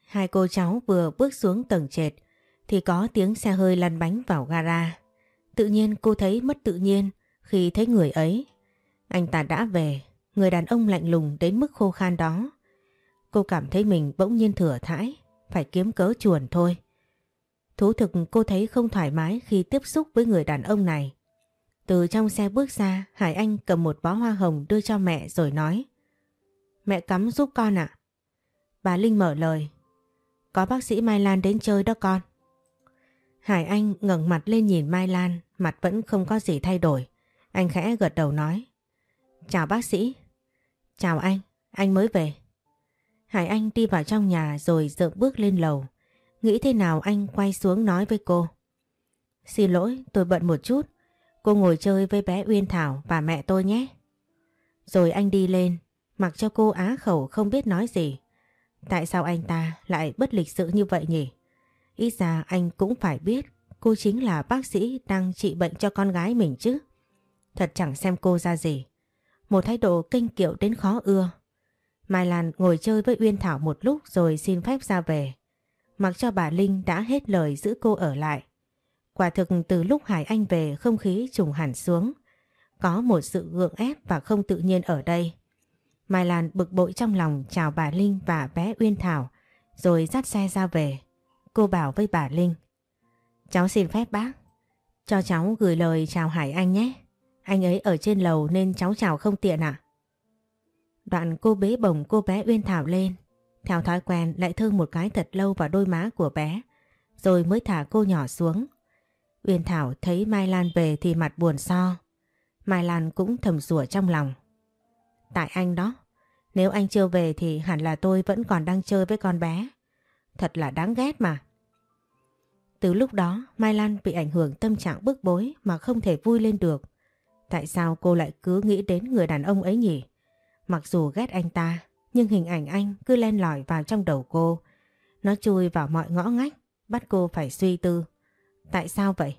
Hai cô cháu vừa bước xuống tầng trệt thì có tiếng xe hơi lăn bánh vào gara. Tự nhiên cô thấy mất tự nhiên khi thấy người ấy. Anh ta đã về, người đàn ông lạnh lùng đến mức khô khan đó. Cô cảm thấy mình bỗng nhiên thừa thãi, phải kiếm cớ chuồn thôi. Thú thực cô thấy không thoải mái khi tiếp xúc với người đàn ông này. Từ trong xe bước ra, Hải Anh cầm một bó hoa hồng đưa cho mẹ rồi nói. Mẹ cắm giúp con ạ. Bà Linh mở lời. Có bác sĩ Mai Lan đến chơi đó con. Hải Anh ngẩng mặt lên nhìn Mai Lan, mặt vẫn không có gì thay đổi. Anh khẽ gật đầu nói. Chào bác sĩ. Chào anh, anh mới về. Hải Anh đi vào trong nhà rồi dợm bước lên lầu. Nghĩ thế nào anh quay xuống nói với cô. Xin lỗi, tôi bận một chút. Cô ngồi chơi với bé Uyên Thảo và mẹ tôi nhé. Rồi anh đi lên, mặc cho cô á khẩu không biết nói gì. Tại sao anh ta lại bất lịch sự như vậy nhỉ? Ít ra anh cũng phải biết cô chính là bác sĩ đang trị bệnh cho con gái mình chứ. Thật chẳng xem cô ra gì. Một thái độ kinh kiệu đến khó ưa. Mai Lan ngồi chơi với Uyên Thảo một lúc rồi xin phép ra về. Mặc cho bà Linh đã hết lời giữ cô ở lại. Quả thực từ lúc Hải Anh về, không khí trùng hẳn xuống. Có một sự gượng ép và không tự nhiên ở đây. Mai Lan bực bội trong lòng chào bà Linh và bé Uyên Thảo, rồi dắt xe ra về. Cô bảo với bà Linh. Cháu xin phép bác. Cho cháu gửi lời chào Hải Anh nhé. Anh ấy ở trên lầu nên cháu chào không tiện ạ. Đoạn cô bế bồng cô bé Uyên Thảo lên. Theo thói quen lại thương một cái thật lâu vào đôi má của bé. Rồi mới thả cô nhỏ xuống. Uyên Thảo thấy Mai Lan về thì mặt buồn so. Mai Lan cũng thầm rủa trong lòng. Tại anh đó. Nếu anh chưa về thì hẳn là tôi vẫn còn đang chơi với con bé. Thật là đáng ghét mà. Từ lúc đó Mai Lan bị ảnh hưởng tâm trạng bức bối mà không thể vui lên được. Tại sao cô lại cứ nghĩ đến người đàn ông ấy nhỉ? Mặc dù ghét anh ta, nhưng hình ảnh anh cứ len lỏi vào trong đầu cô. Nó chui vào mọi ngõ ngách, bắt cô phải suy tư. Tại sao vậy?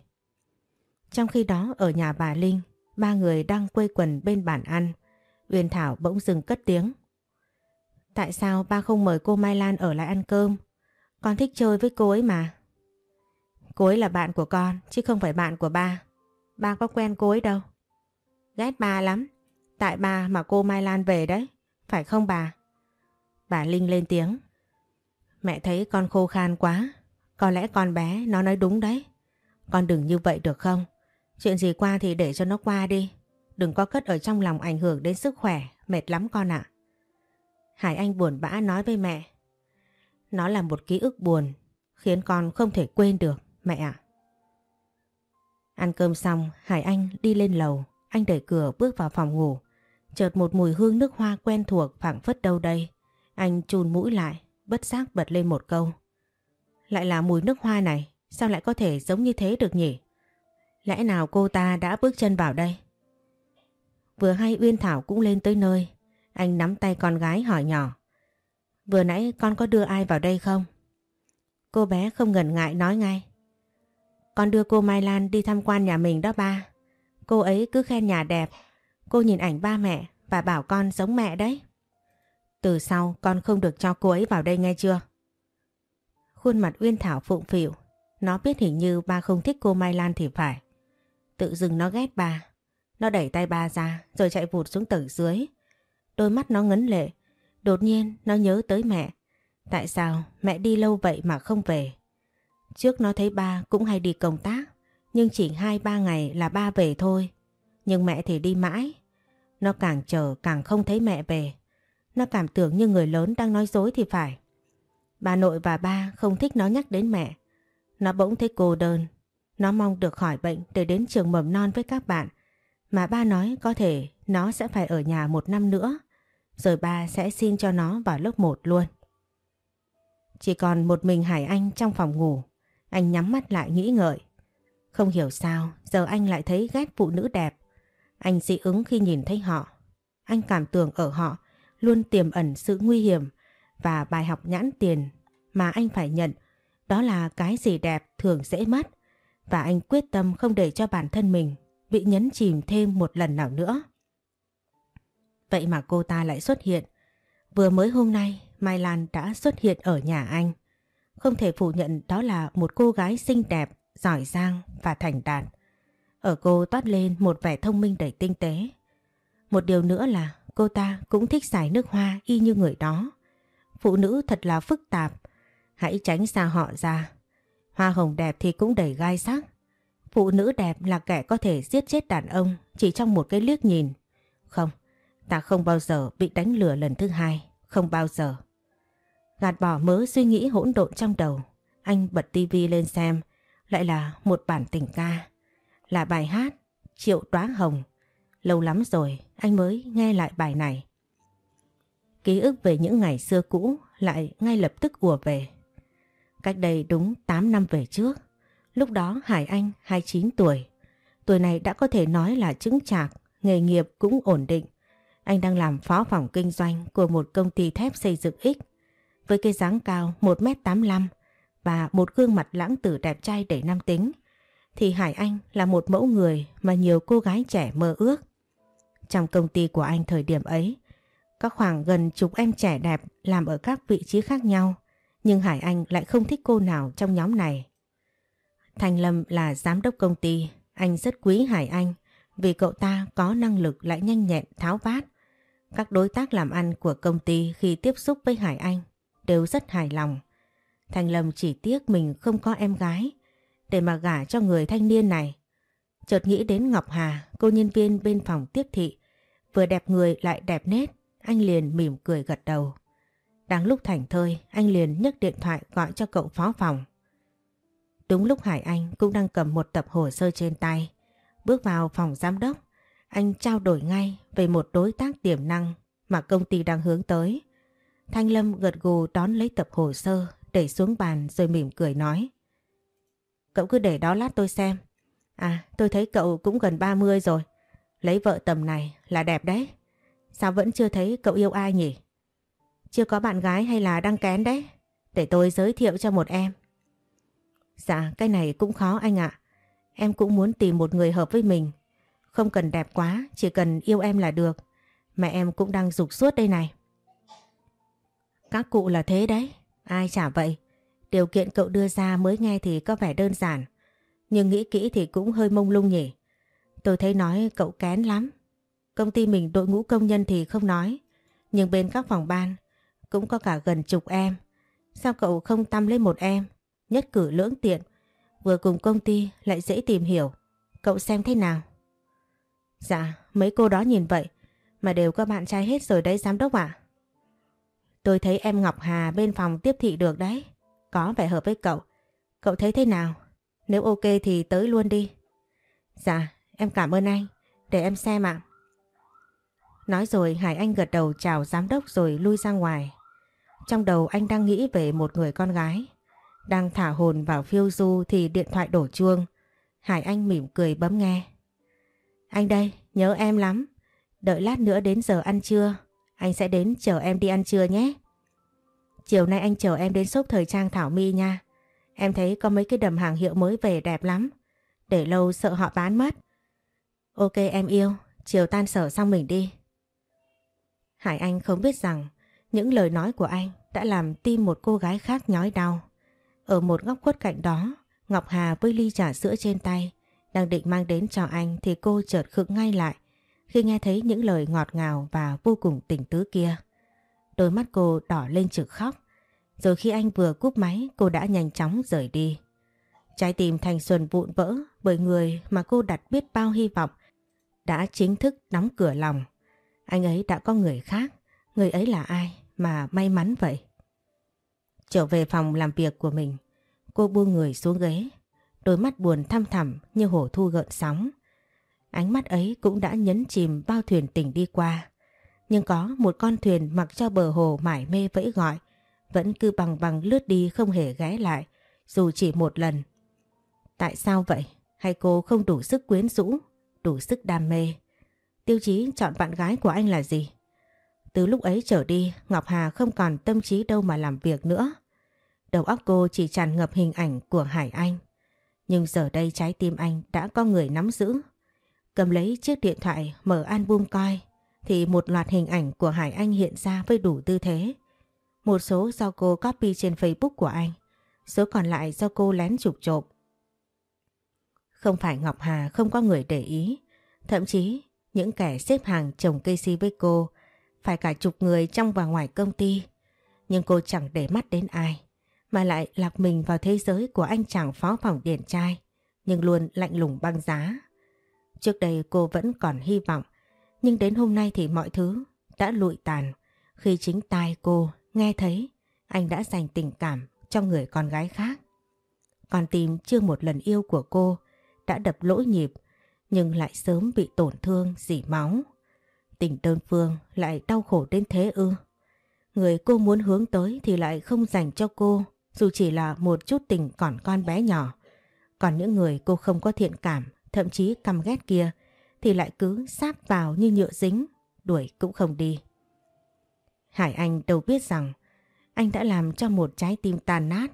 Trong khi đó ở nhà bà Linh, ba người đang quây quần bên bàn ăn. Uyên Thảo bỗng dừng cất tiếng. Tại sao ba không mời cô Mai Lan ở lại ăn cơm? Con thích chơi với cô ấy mà. Cô ấy là bạn của con, chứ không phải bạn của ba. Ba có quen cô ấy đâu. Ghét ba lắm. Tại ba mà cô Mai Lan về đấy. Phải không bà? Bà Linh lên tiếng. Mẹ thấy con khô khan quá. Có lẽ con bé nó nói đúng đấy. Con đừng như vậy được không? Chuyện gì qua thì để cho nó qua đi. Đừng có cất ở trong lòng ảnh hưởng đến sức khỏe. Mệt lắm con ạ. Hải Anh buồn bã nói với mẹ. Nó là một ký ức buồn. Khiến con không thể quên được, mẹ ạ. Ăn cơm xong, Hải Anh đi lên lầu. Anh đẩy cửa bước vào phòng ngủ. Chợt một mùi hương nước hoa quen thuộc phảng phất đâu đây. Anh chun mũi lại, bất giác bật lên một câu. Lại là mùi nước hoa này, sao lại có thể giống như thế được nhỉ? Lẽ nào cô ta đã bước chân vào đây? Vừa hay Uyên Thảo cũng lên tới nơi, anh nắm tay con gái hỏi nhỏ. Vừa nãy con có đưa ai vào đây không? Cô bé không ngần ngại nói ngay. Con đưa cô Mai Lan đi tham quan nhà mình đó ba. Cô ấy cứ khen nhà đẹp. Cô nhìn ảnh ba mẹ và bảo con giống mẹ đấy. Từ sau, con không được cho cô ấy vào đây nghe chưa? Khuôn mặt Uyên Thảo phụng phịu. Nó biết hình như ba không thích cô Mai Lan thì phải. Tự dưng nó ghét ba. Nó đẩy tay ba ra, rồi chạy vụt xuống tầng dưới. Đôi mắt nó ngấn lệ. Đột nhiên, nó nhớ tới mẹ. Tại sao mẹ đi lâu vậy mà không về? Trước nó thấy ba cũng hay đi công tác. Nhưng chỉ 2-3 ngày là ba về thôi. Nhưng mẹ thì đi mãi. Nó càng chờ càng không thấy mẹ về. Nó cảm tưởng như người lớn đang nói dối thì phải. Bà nội và ba không thích nó nhắc đến mẹ. Nó bỗng thấy cô đơn. Nó mong được khỏi bệnh để đến trường mầm non với các bạn. Mà ba nói có thể nó sẽ phải ở nhà một năm nữa. Rồi ba sẽ xin cho nó vào lớp 1 luôn. Chỉ còn một mình Hải Anh trong phòng ngủ. Anh nhắm mắt lại nghĩ ngợi. Không hiểu sao, giờ anh lại thấy ghét phụ nữ đẹp. Anh dị ứng khi nhìn thấy họ. Anh cảm tưởng ở họ luôn tiềm ẩn sự nguy hiểm và bài học nhãn tiền mà anh phải nhận đó là cái gì đẹp thường dễ mất và anh quyết tâm không để cho bản thân mình bị nhấn chìm thêm một lần nào nữa. Vậy mà cô ta lại xuất hiện. Vừa mới hôm nay Mai Lan đã xuất hiện ở nhà anh. Không thể phủ nhận đó là một cô gái xinh đẹp, giỏi giang và thành đạt. Ở cô toát lên một vẻ thông minh đầy tinh tế. Một điều nữa là cô ta cũng thích xài nước hoa y như người đó. Phụ nữ thật là phức tạp. Hãy tránh xa họ ra. Hoa hồng đẹp thì cũng đầy gai sắc. Phụ nữ đẹp là kẻ có thể giết chết đàn ông chỉ trong một cái liếc nhìn. Không, ta không bao giờ bị đánh lừa lần thứ hai. Không bao giờ. Gạt bỏ mớ suy nghĩ hỗn độn trong đầu. Anh bật tivi lên xem. Lại là một bản tình ca. Là bài hát Triệu Đoá Hồng. Lâu lắm rồi anh mới nghe lại bài này. Ký ức về những ngày xưa cũ lại ngay lập tức ùa về. Cách đây đúng 8 năm về trước, lúc đó Hải Anh 29 tuổi. Tuổi này đã có thể nói là chứng chạc, nghề nghiệp cũng ổn định. Anh đang làm phó phòng kinh doanh của một công ty thép xây dựng X. Với cái dáng cao 1m85 và một gương mặt lãng tử đẹp trai đầy nam tính, thì Hải Anh là một mẫu người mà nhiều cô gái trẻ mơ ước. Trong công ty của anh thời điểm ấy, có khoảng gần chục em trẻ đẹp làm ở các vị trí khác nhau, nhưng Hải Anh lại không thích cô nào trong nhóm này. Thành Lâm là giám đốc công ty, anh rất quý Hải Anh vì cậu ta có năng lực lại nhanh nhẹn tháo vát. Các đối tác làm ăn của công ty khi tiếp xúc với Hải Anh đều rất hài lòng. Thành Lâm chỉ tiếc mình không có em gái để mà gả cho người thanh niên này. Chợt nghĩ đến Ngọc Hà, cô nhân viên bên phòng tiếp thị, vừa đẹp người lại đẹp nét, anh liền mỉm cười gật đầu. Đang lúc thảnh thơi, anh liền nhấc điện thoại gọi cho cậu phó phòng. Đúng lúc Hải Anh cũng đang cầm một tập hồ sơ trên tay. Bước vào phòng giám đốc, anh trao đổi ngay về một đối tác tiềm năng mà công ty đang hướng tới. Thanh Lâm gật gù đón lấy tập hồ sơ, để xuống bàn rồi mỉm cười nói. Cậu cứ để đó lát tôi xem. À, tôi thấy cậu cũng gần 30 rồi. Lấy vợ tầm này là đẹp đấy. Sao vẫn chưa thấy cậu yêu ai nhỉ? Chưa có bạn gái hay là đang kén đấy? Để tôi giới thiệu cho một em. Dạ, cái này cũng khó anh ạ. Em cũng muốn tìm một người hợp với mình. Không cần đẹp quá, chỉ cần yêu em là được. Mẹ em cũng đang dục suốt đây này. Các cụ là thế đấy, ai chả vậy. Điều kiện cậu đưa ra mới nghe thì có vẻ đơn giản. Nhưng nghĩ kỹ thì cũng hơi mông lung nhỉ. Tôi thấy nói cậu kén lắm. Công ty mình đội ngũ công nhân thì không nói. Nhưng bên các phòng ban cũng có cả gần chục em. Sao cậu không tâm lấy một em? Nhất cử lưỡng tiện. Vừa cùng công ty lại dễ tìm hiểu. Cậu xem thế nào? Dạ, mấy cô đó nhìn vậy. Mà đều có bạn trai hết rồi đấy giám đốc ạ. Tôi thấy em Ngọc Hà bên phòng tiếp thị được đấy. Có vẻ hợp với cậu. Cậu thấy thế nào? Nếu ok thì tới luôn đi. Dạ, em cảm ơn anh. Để em xem ạ. Nói rồi Hải Anh gật đầu chào giám đốc rồi lui ra ngoài. Trong đầu anh đang nghĩ về một người con gái. Đang thả hồn vào phiêu du thì điện thoại đổ chuông. Hải Anh mỉm cười bấm nghe. Anh đây, nhớ em lắm. Đợi lát nữa đến giờ ăn trưa. Anh sẽ đến chờ em đi ăn trưa nhé. Chiều nay anh chờ em đến shop thời trang Thảo My nha. Em thấy có mấy cái đầm hàng hiệu mới về đẹp lắm. Để lâu sợ họ bán mất. Ok em yêu, chiều tan sở xong mình đi. Hải Anh không biết rằng những lời nói của anh đã làm tim một cô gái khác nhói đau. Ở một góc khuất cạnh đó, Ngọc Hà với ly trà sữa trên tay đang định mang đến cho anh thì cô chợt khựng ngay lại khi nghe thấy những lời ngọt ngào và vô cùng tình tứ kia. Đôi mắt cô đỏ lên trực khóc. Rồi khi anh vừa cúp máy cô đã nhanh chóng rời đi. Trái tim thành xuân vụn vỡ bởi người mà cô đặt biết bao hy vọng đã chính thức đóng cửa lòng. Anh ấy đã có người khác, Người ấy là ai mà may mắn vậy? Trở về phòng làm việc của mình, cô buông người xuống ghế, đôi mắt buồn thăm thẳm như hồ thu gợn sóng. Ánh mắt ấy cũng đã nhấn chìm bao thuyền tình đi qua. Nhưng có một con thuyền mặc cho bờ hồ mải mê vẫy gọi, vẫn cứ bằng bằng lướt đi không hề ghé lại, dù chỉ một lần. Tại sao vậy? Hay cô không đủ sức quyến rũ, đủ sức đam mê? Tiêu chí chọn bạn gái của anh là gì? Từ lúc ấy trở đi, Ngọc Hà không còn tâm trí đâu mà làm việc nữa. Đầu óc cô chỉ tràn ngập hình ảnh của Hải Anh. Nhưng giờ đây trái tim anh đã có người nắm giữ. Cầm lấy chiếc điện thoại mở album coi thì một loạt hình ảnh của Hải Anh hiện ra với đủ tư thế. Một số do cô copy trên Facebook của anh, số còn lại do cô lén chụp trộm. Không phải Ngọc Hà không có người để ý, thậm chí những kẻ xếp hàng trồng cây si với cô phải cả chục người trong và ngoài công ty. Nhưng cô chẳng để mắt đến ai, mà lại lạc mình vào thế giới của anh chàng phó phòng điển trai, nhưng luôn lạnh lùng băng giá. Trước đây cô vẫn còn hy vọng, nhưng đến hôm nay thì mọi thứ đã lụi tàn khi chính tai cô nghe thấy anh đã dành tình cảm cho người con gái khác. Còn tìm chưa một lần yêu của cô đã đập lỗi nhịp nhưng lại sớm bị tổn thương dỉ máu. Tình đơn phương lại đau khổ đến thế ư. Người cô muốn hướng tới thì lại không dành cho cô dù chỉ là một chút tình còn con bé nhỏ. Còn những người cô không có thiện cảm, thậm chí căm ghét kia thì lại cứ sáp vào như nhựa dính, đuổi cũng không đi. Hải Anh đâu biết rằng anh đã làm cho một trái tim tàn nát,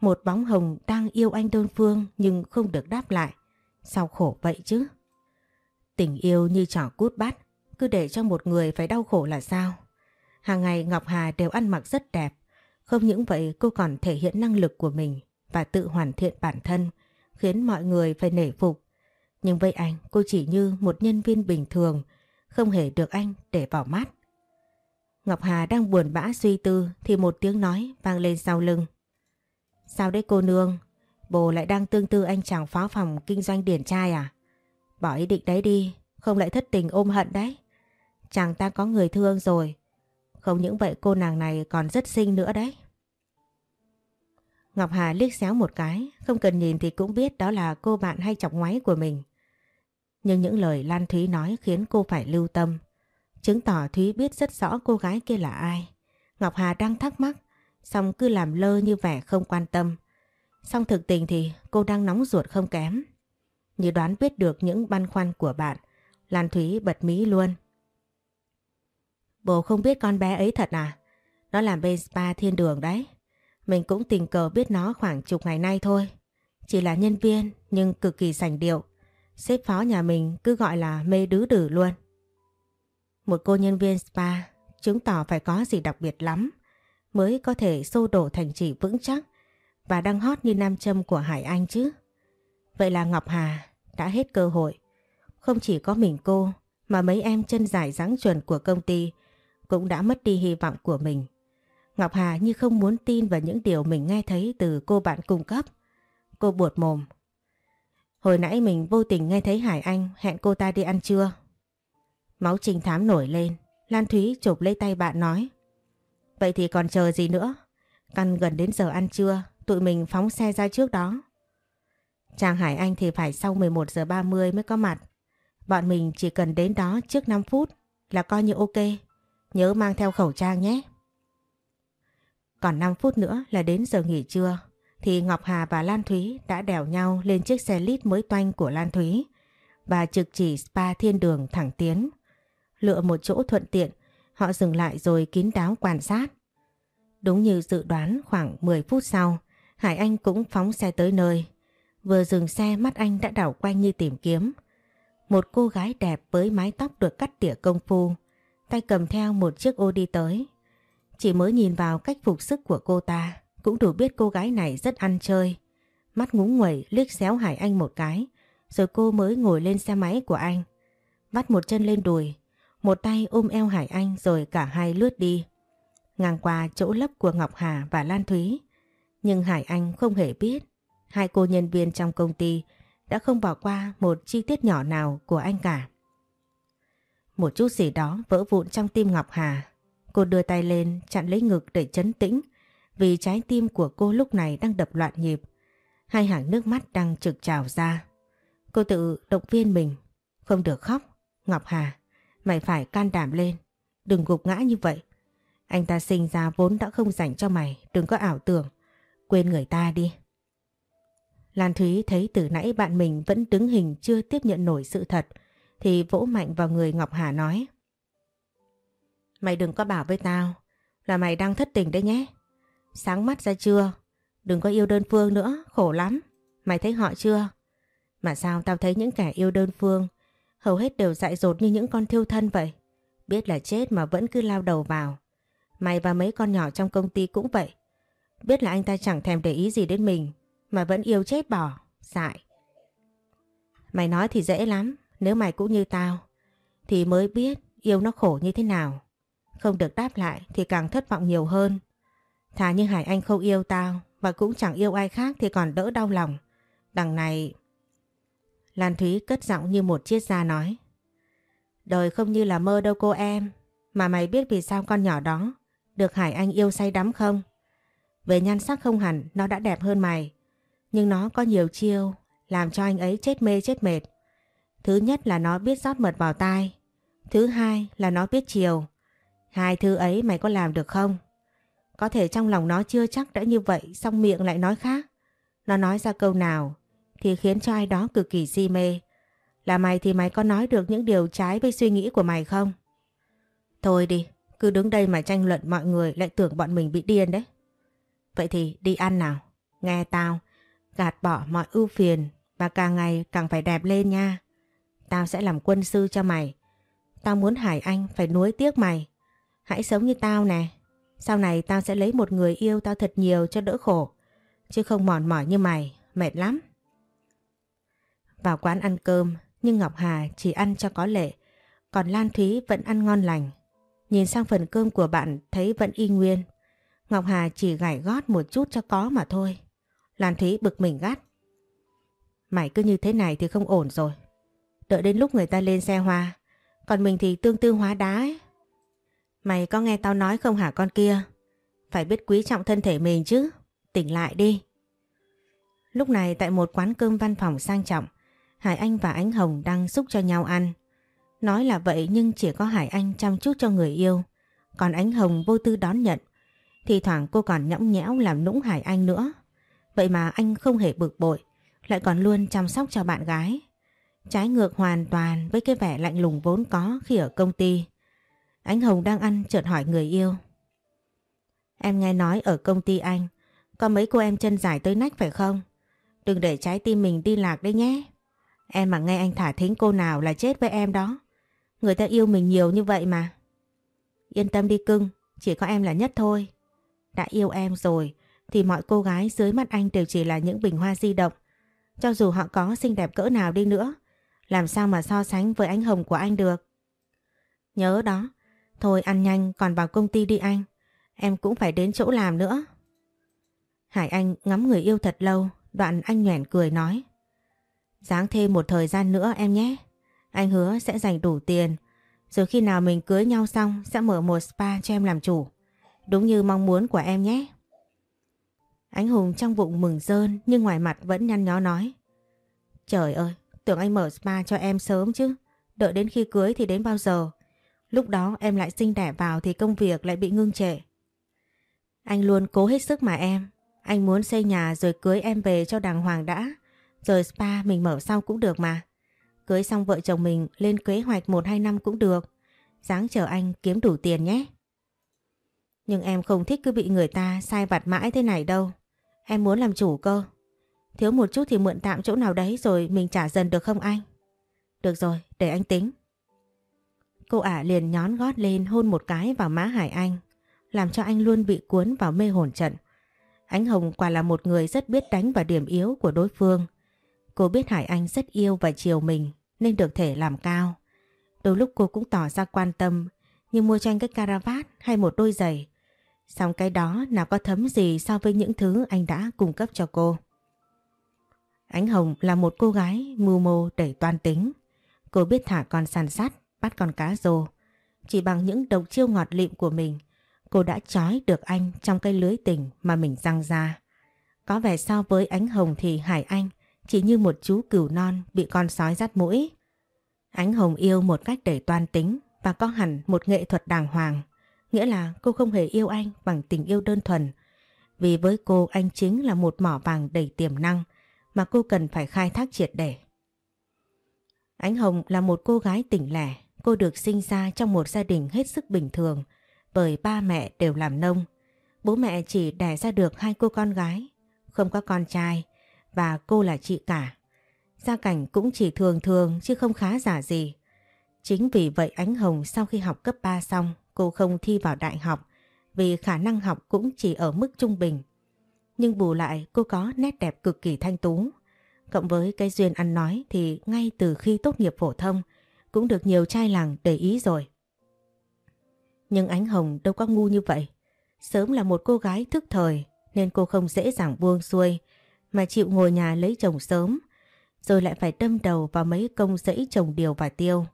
một bóng hồng đang yêu anh đơn phương nhưng không được đáp lại. Sao khổ vậy chứ? Tình yêu như trò cút bắt, cứ để cho một người phải đau khổ là sao? Hàng ngày Ngọc Hà đều ăn mặc rất đẹp. Không những vậy cô còn thể hiện năng lực của mình và tự hoàn thiện bản thân, khiến mọi người phải nể phục. Nhưng với anh cô chỉ như một nhân viên bình thường, không hề được anh để vào mắt. Ngọc Hà đang buồn bã suy tư thì một tiếng nói vang lên sau lưng. Sao đấy cô nương? Bồ lại đang tương tư anh chàng phó phòng kinh doanh điển trai à? Bỏ ý định đấy đi, không lại thất tình ôm hận đấy. Chàng ta có người thương rồi. Không những vậy cô nàng này còn rất xinh nữa đấy. Ngọc Hà liếc xéo một cái, không cần nhìn thì cũng biết đó là cô bạn hay chọc ngoáy của mình. Nhưng những lời Lan Thúy nói khiến cô phải lưu tâm. Chứng tỏ Thúy biết rất rõ cô gái kia là ai. Ngọc Hà đang thắc mắc, xong cứ làm lơ như vẻ không quan tâm. Xong thực tình thì cô đang nóng ruột không kém. Như đoán biết được những băn khoăn của bạn, Lan Thúy bật mí luôn. Bố không biết con bé ấy thật à? Nó làm bên spa thiên đường đấy. Mình cũng tình cờ biết nó khoảng chục ngày nay thôi. Chỉ là nhân viên nhưng cực kỳ sành điệu. Sếp phó nhà mình cứ gọi là mê đứ đử luôn. Một cô nhân viên spa, chứng tỏ phải có gì đặc biệt lắm, mới có thể xô đổ thành trì vững chắc và đang hot như nam châm của Hải Anh chứ. Vậy là Ngọc Hà đã hết cơ hội. Không chỉ có mình cô, mà mấy em chân dài dáng chuẩn của công ty cũng đã mất đi hy vọng của mình. Ngọc Hà như không muốn tin vào những điều mình nghe thấy từ cô bạn cung cấp. Cô buột mồm. Hồi nãy mình vô tình nghe thấy Hải Anh hẹn cô ta đi ăn trưa. Máu trinh thám nổi lên, Lan Thúy chụp lấy tay bạn nói. Vậy thì còn chờ gì nữa? Căn gần đến giờ ăn trưa, tụi mình phóng xe ra trước đó. Chàng Hải Anh thì phải sau 11 giờ 30 mới có mặt. Bọn mình chỉ cần đến đó trước 5 phút là coi như ok. Nhớ mang theo khẩu trang nhé. Còn 5 phút nữa là đến giờ nghỉ trưa thì Ngọc Hà và Lan Thúy đã đèo nhau lên chiếc xe lít mới toanh của Lan Thúy và trực chỉ spa thiên đường thẳng tiến. Lựa một chỗ thuận tiện, họ dừng lại rồi kín đáo quan sát. Đúng như dự đoán khoảng 10 phút sau, Hải Anh cũng phóng xe tới nơi. Vừa dừng xe mắt anh đã đảo quanh như tìm kiếm. Một cô gái đẹp với mái tóc được cắt tỉa công phu, tay cầm theo một chiếc ô đi tới. Chỉ mới nhìn vào cách phục sức của cô ta, cũng đủ biết cô gái này rất ăn chơi. Mắt ngúng nguẩy liếc xéo Hải Anh một cái, rồi cô mới ngồi lên xe máy của anh. Vắt một chân lên đùi, một tay ôm eo Hải Anh rồi cả hai lướt đi. Ngang qua chỗ lấp của Ngọc Hà và Lan Thúy. Nhưng Hải Anh không hề biết hai cô nhân viên trong công ty đã không bỏ qua một chi tiết nhỏ nào của anh cả. Một chút gì đó vỡ vụn trong tim Ngọc Hà Cô đưa tay lên chặn lấy ngực để chấn tĩnh vì trái tim của cô lúc này đang đập loạn nhịp. Hai hàng nước mắt đang trực trào ra. Cô tự động viên mình. Không được khóc. Ngọc Hà, mày phải can đảm lên. Đừng gục ngã như vậy. Anh ta sinh ra vốn đã không dành cho mày. Đừng có ảo tưởng. Quên người ta đi. Lan Thúy thấy từ nãy bạn mình vẫn đứng hình chưa tiếp nhận nổi sự thật. Thì vỗ mạnh vào người Ngọc Hà nói. Mày đừng có bảo với tao là mày đang thất tình đấy nhé. Sáng mắt ra chưa? Đừng có yêu đơn phương nữa, khổ lắm. Mày thấy họ chưa? Mà sao tao thấy những kẻ yêu đơn phương hầu hết đều dại dột như những con thiêu thân vậy. Biết là chết mà vẫn cứ lao đầu vào. Mày và mấy con nhỏ trong công ty cũng vậy. Biết là anh ta chẳng thèm để ý gì đến mình mà vẫn yêu chết bỏ, dại. Mày nói thì dễ lắm, nếu mày cũng như tao thì mới biết yêu nó khổ như thế nào. Không được đáp lại thì càng thất vọng nhiều hơn. Thà như Hải Anh không yêu tao và cũng chẳng yêu ai khác thì còn đỡ đau lòng. Đằng này... Lan Thúy cất giọng như một chiếc da nói. Đời không như là mơ đâu cô em. Mà mày biết vì sao con nhỏ đó được Hải Anh yêu say đắm không? Về nhan sắc không hẳn nó đã đẹp hơn mày. Nhưng nó có nhiều chiêu làm cho anh ấy chết mê chết mệt. Thứ nhất là nó biết rót mật vào tai. Thứ hai là nó biết chiều. Hai thứ ấy mày có làm được không? Có thể trong lòng nó chưa chắc đã như vậy, xong miệng lại nói khác. Nó nói ra câu nào thì khiến cho ai đó cực kỳ si mê. Là mày thì mày có nói được những điều trái với suy nghĩ của mày không? Thôi đi, cứ đứng đây mà tranh luận mọi người lại tưởng bọn mình bị điên đấy. Vậy thì đi ăn nào. Nghe tao, gạt bỏ mọi ưu phiền và càng ngày càng phải đẹp lên nha. Tao sẽ làm quân sư cho mày. Tao muốn Hải Anh phải nuối tiếc mày. Hãy sống như tao nè. Sau này tao sẽ lấy một người yêu tao thật nhiều cho đỡ khổ. Chứ không mòn mỏi như mày, mệt lắm. Vào quán ăn cơm, nhưng Ngọc Hà chỉ ăn cho có lệ. Còn Lan Thúy vẫn ăn ngon lành. Nhìn sang phần cơm của bạn thấy vẫn y nguyên. Ngọc Hà chỉ gảy gót một chút cho có mà thôi. Lan Thúy bực mình gắt. Mày cứ như thế này thì không ổn rồi. Đợi đến lúc người ta lên xe hoa. Còn mình thì tương tư hóa đá ấy. Mày có nghe tao nói không hả con kia? Phải biết quý trọng thân thể mình chứ. Tỉnh lại đi. Lúc này tại một quán cơm văn phòng sang trọng, Hải Anh và Ánh Hồng đang xúc cho nhau ăn. Nói là vậy nhưng chỉ có Hải Anh chăm chút cho người yêu, còn Ánh Hồng vô tư đón nhận. Thì thoảng cô còn nhõng nhẽo làm nũng Hải Anh nữa. Vậy mà anh không hề bực bội, lại còn luôn chăm sóc cho bạn gái. Trái ngược hoàn toàn với cái vẻ lạnh lùng vốn có khi ở công ty. Ánh Hồng đang ăn chợt hỏi người yêu. Em nghe nói ở công ty anh có mấy cô em chân dài tới nách phải không? Đừng để trái tim mình đi lạc đấy nhé. Em mà nghe anh thả thính cô nào là chết với em đó. Người ta yêu mình nhiều như vậy mà. Yên tâm đi cưng, chỉ có em là nhất thôi. Đã yêu em rồi thì mọi cô gái dưới mắt anh đều chỉ là những bình hoa di động. Cho dù họ có xinh đẹp cỡ nào đi nữa, làm sao mà so sánh với ánh hồng của anh được. Nhớ đó, thôi ăn nhanh còn vào công ty đi anh. Em cũng phải đến chỗ làm nữa. Hải Anh ngắm người yêu thật lâu, đoạn anh nhoẻn cười nói. Giáng thêm một thời gian nữa em nhé. Anh hứa sẽ dành đủ tiền. Rồi khi nào mình cưới nhau xong sẽ mở một spa cho em làm chủ. Đúng như mong muốn của em nhé. Anh Hùng trong bụng mừng rơn nhưng ngoài mặt vẫn nhăn nhó nói. Trời ơi, tưởng anh mở spa cho em sớm chứ. Đợi đến khi cưới thì đến bao giờ? Lúc đó em lại sinh đẻ vào thì công việc lại bị ngưng trệ. Anh luôn cố hết sức mà em. Anh muốn xây nhà rồi cưới em về cho đàng hoàng đã. Rồi spa mình mở sau cũng được mà. Cưới xong vợ chồng mình lên kế hoạch 1-2 năm cũng được. Dáng chờ anh kiếm đủ tiền nhé. Nhưng em không thích cứ bị người ta sai vặt mãi thế này đâu. Em muốn làm chủ cơ. Thiếu một chút thì mượn tạm chỗ nào đấy rồi mình trả dần được không anh? Được rồi, để anh tính. Cô ả liền nhón gót lên hôn một cái vào má Hải Anh, làm cho anh luôn bị cuốn vào mê hồn trận. Ánh Hồng quả là một người rất biết đánh vào điểm yếu của đối phương. Cô biết Hải Anh rất yêu và chiều mình nên được thể làm cao. Đôi lúc cô cũng tỏ ra quan tâm như mua cho anh cái caravat hay một đôi giày. Xong cái đó nào có thấm gì so với những thứ anh đã cung cấp cho cô. Ánh Hồng là một cô gái mưu mô đầy toan tính. Cô biết thả con săn sắt, bắt con cá rô. Chỉ bằng những độc chiêu ngọt lịm của mình, cô đã trói được anh trong cái lưới tình mà mình răng ra. Có vẻ so với ánh hồng thì Hải Anh chỉ như một chú cừu non bị con sói dắt mũi. Ánh hồng yêu một cách đầy toan tính và có hẳn một nghệ thuật đàng hoàng. Nghĩa là cô không hề yêu anh bằng tình yêu đơn thuần. Vì với cô anh chính là một mỏ vàng đầy tiềm năng mà cô cần phải khai thác triệt để. Ánh Hồng là một cô gái tỉnh lẻ, cô được sinh ra trong một gia đình hết sức bình thường bởi ba mẹ đều làm nông. Bố mẹ chỉ đẻ ra được hai cô con gái, không có con trai và cô là chị cả. Gia cảnh cũng chỉ thường thường chứ không khá giả gì. Chính vì vậy Ánh Hồng sau khi học cấp 3 xong, cô không thi vào đại học, vì khả năng học cũng chỉ ở mức trung bình. Nhưng bù lại, cô có nét đẹp cực kỳ thanh tú. Cộng với cái duyên ăn nói thì ngay từ khi tốt nghiệp phổ thông, cũng được nhiều trai làng để ý rồi. Nhưng Ánh Hồng đâu có ngu như vậy. Sớm là một cô gái thức thời, nên cô không dễ dàng buông xuôi mà chịu ngồi nhà lấy chồng sớm rồi lại phải đâm đầu vào mấy công dãy trồng điều và tiêu.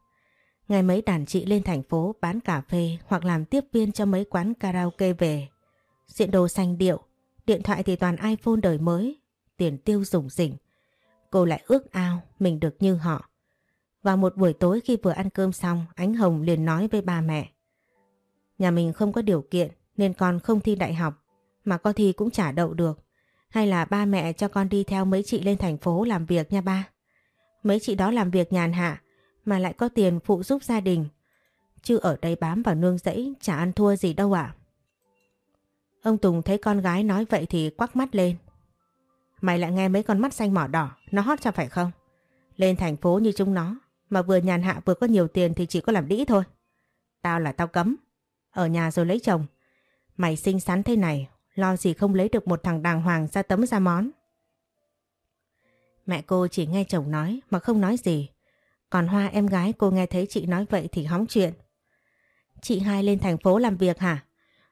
Ngày mấy đàn chị lên thành phố bán cà phê hoặc làm tiếp viên cho mấy quán karaoke về. Diện đồ xanh điệu, điện thoại thì toàn iPhone đời mới, tiền tiêu dùng rỉnh. Cô lại ước ao mình được như họ. Và một buổi tối khi vừa ăn cơm xong, Ánh Hồng liền nói với ba mẹ. Nhà mình không có điều kiện nên con không thi đại học, mà có thi cũng trả đậu được. Hay là ba mẹ cho con đi theo mấy chị lên thành phố làm việc nha ba. Mấy chị đó làm việc nhàn hạ mà lại có tiền phụ giúp gia đình. Chứ ở đây bám vào nương rẫy chả ăn thua gì đâu ạ. Ông Tùng thấy con gái nói vậy thì quắc mắt lên. Mày lại nghe mấy con mắt xanh mỏ đỏ, nó hót cho phải không? Lên thành phố như chúng nó, mà vừa nhàn hạ vừa có nhiều tiền thì chỉ có làm đĩ thôi. Tao là tao cấm. Ở nhà rồi lấy chồng. Mày xinh xắn thế này, lo gì không lấy được một thằng đàng hoàng ra tấm ra món. Mẹ cô chỉ nghe chồng nói mà không nói gì. Còn Hoa em gái cô nghe thấy chị nói vậy thì hóng chuyện. Chị hai lên thành phố làm việc hả?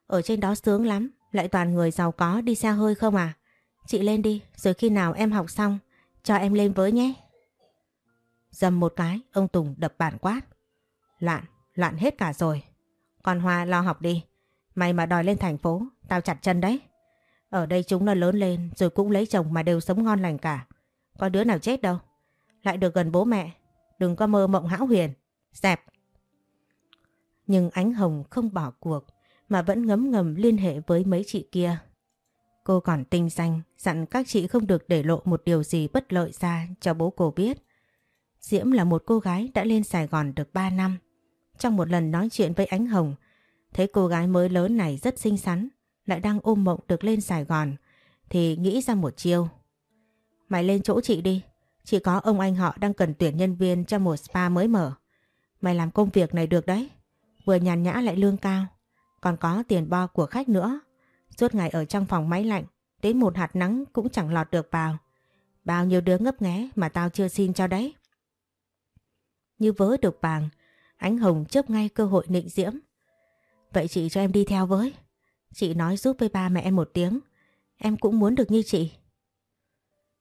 Ở trên đó sướng lắm, lại toàn người giàu có đi xe hơi không à? Chị lên đi, rồi khi nào em học xong, cho em lên với nhé. Dầm một cái, ông Tùng đập bản quát. Loạn, loạn hết cả rồi. Còn Hoa lo học đi. Mày mà đòi lên thành phố, tao chặt chân đấy. Ở đây chúng nó lớn lên rồi cũng lấy chồng mà đều sống ngon lành cả. Có đứa nào chết đâu. Lại được gần bố mẹ. Đừng có mơ mộng hão huyền. Dẹp. Nhưng ánh hồng không bỏ cuộc mà vẫn ngấm ngầm liên hệ với mấy chị kia. Cô còn tinh danh dặn các chị không được để lộ một điều gì bất lợi ra cho bố cô biết. Diễm là một cô gái đã lên Sài Gòn được 3 năm. Trong một lần nói chuyện với Ánh Hồng, thấy cô gái mới lớn này rất xinh xắn, lại đang ôm mộng được lên Sài Gòn, thì nghĩ ra một chiêu. Mày lên chỗ chị đi, chỉ có ông anh họ đang cần tuyển nhân viên cho một spa mới mở. Mày làm công việc này được đấy, vừa nhàn nhã lại lương cao, còn có tiền bo của khách nữa. Suốt ngày ở trong phòng máy lạnh, đến một hạt nắng cũng chẳng lọt được vào. Bao nhiêu đứa ngấp nghé mà tao chưa xin cho đấy. Như vớ được vàng, Ánh Hồng chớp ngay cơ hội nịnh diễm. Vậy chị cho em đi theo với. Chị nói giúp với ba mẹ em một tiếng. Em cũng muốn được như chị.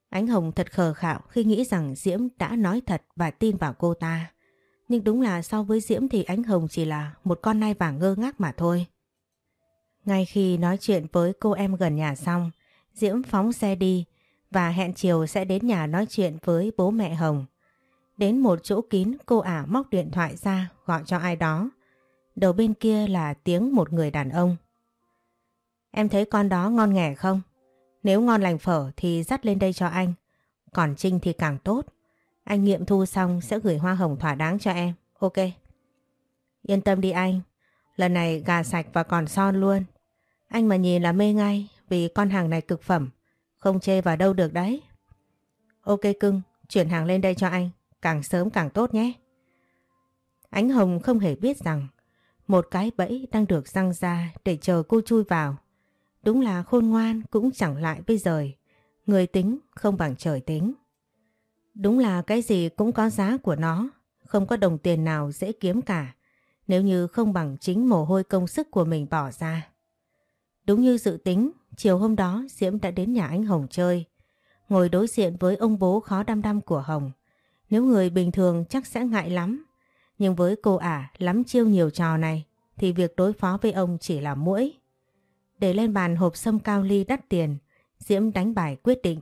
Ánh Hồng thật khờ khạo khi nghĩ rằng Diễm đã nói thật và tin vào cô ta. Nhưng đúng là so với Diễm thì Ánh Hồng chỉ là một con nai vàng ngơ ngác mà thôi. Ngay khi nói chuyện với cô em gần nhà xong, Diễm phóng xe đi và hẹn chiều sẽ đến nhà nói chuyện với bố mẹ Hồng. Đến một chỗ kín cô ả móc điện thoại ra gọi cho ai đó. Đầu bên kia là tiếng một người đàn ông. Em thấy con đó ngon nghẻ không? Nếu ngon lành phở thì dắt lên đây cho anh. Còn Trinh thì càng tốt. Anh nghiệm thu xong sẽ gửi hoa hồng thỏa đáng cho em. Ok. Yên tâm đi anh. Lần này gà sạch và còn son luôn. Anh mà nhìn là mê ngay vì con hàng này cực phẩm. Không chê vào đâu được đấy. Ok cưng, chuyển hàng lên đây cho anh. Càng sớm càng tốt nhé. Ánh Hồng không hề biết rằng một cái bẫy đang được răng ra để chờ cô chui vào. Đúng là khôn ngoan cũng chẳng lại bây giờ. Người tính không bằng trời tính. Đúng là cái gì cũng có giá của nó. Không có đồng tiền nào dễ kiếm cả. Nếu như không bằng chính mồ hôi công sức của mình bỏ ra. Đúng như dự tính, chiều hôm đó Diễm đã đến nhà anh Hồng chơi. Ngồi đối diện với ông bố khó đăm đăm của Hồng. Nếu người bình thường chắc sẽ ngại lắm. Nhưng với cô ả lắm chiêu nhiều trò này thì việc đối phó với ông chỉ là mũi. Để lên bàn hộp sâm cao ly đắt tiền, Diễm đánh bài quyết định.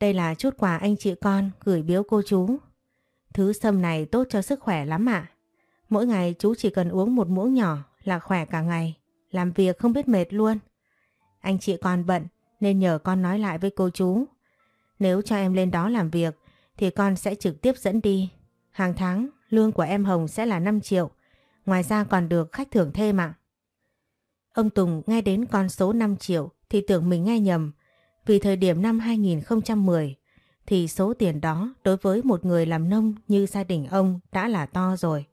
Đây là chút quà anh chị con gửi biếu cô chú. Thứ sâm này tốt cho sức khỏe lắm ạ. Mỗi ngày chú chỉ cần uống một muỗng nhỏ là khỏe cả ngày. Làm việc không biết mệt luôn. Anh chị con bận nên nhờ con nói lại với cô chú. Nếu cho em lên đó làm việc thì con sẽ trực tiếp dẫn đi. Hàng tháng lương của em Hồng sẽ là 5 triệu. Ngoài ra còn được khách thưởng thêm ạ. Ông Tùng nghe đến con số 5 triệu thì tưởng mình nghe nhầm. Vì thời điểm năm 2010 thì số tiền đó đối với một người làm nông như gia đình ông đã là to rồi.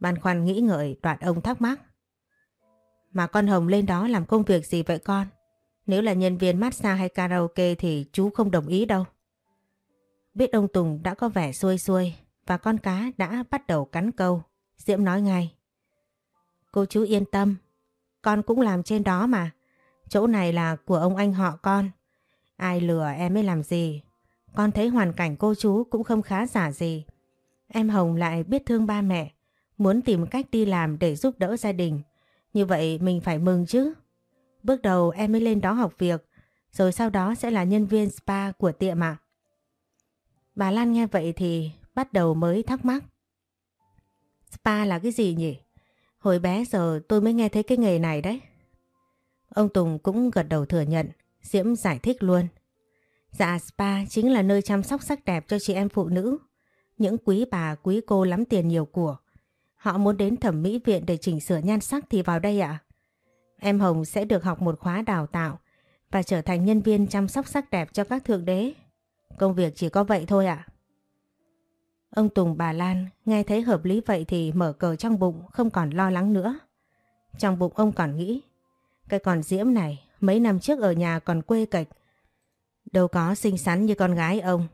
Băn khoăn nghĩ ngợi đoạn ông thắc mắc. Mà con Hồng lên đó làm công việc gì vậy con? Nếu là nhân viên massage hay karaoke thì chú không đồng ý đâu. Biết ông Tùng đã có vẻ xuôi xuôi và con cá đã bắt đầu cắn câu. Diễm nói ngay. Cô chú yên tâm, con cũng làm trên đó mà. Chỗ này là của ông anh họ con. Ai lừa em mới làm gì. Con thấy hoàn cảnh cô chú cũng không khá giả gì. Em Hồng lại biết thương ba mẹ, muốn tìm cách đi làm để giúp đỡ gia đình. Như vậy mình phải mừng chứ. Bước đầu em mới lên đó học việc, rồi sau đó sẽ là nhân viên spa của tiệm ạ. Bà Lan nghe vậy thì bắt đầu mới thắc mắc. Spa là cái gì nhỉ? Hồi bé giờ tôi mới nghe thấy cái nghề này đấy. Ông Tùng cũng gật đầu thừa nhận, Diễm giải thích luôn. Dạ spa chính là nơi chăm sóc sắc đẹp cho chị em phụ nữ. Những quý bà quý cô lắm tiền nhiều của. Họ muốn đến thẩm mỹ viện để chỉnh sửa nhan sắc thì vào đây ạ. Em Hồng sẽ được học một khóa đào tạo và trở thành nhân viên chăm sóc sắc đẹp cho các thượng đế. Công việc chỉ có vậy thôi ạ. Ông Tùng bà Lan nghe thấy hợp lý vậy thì mở cờ trong bụng không còn lo lắng nữa. Trong bụng ông còn nghĩ, cái con Diễm này mấy năm trước ở nhà còn quê cạch. Đâu có xinh xắn như con gái ông.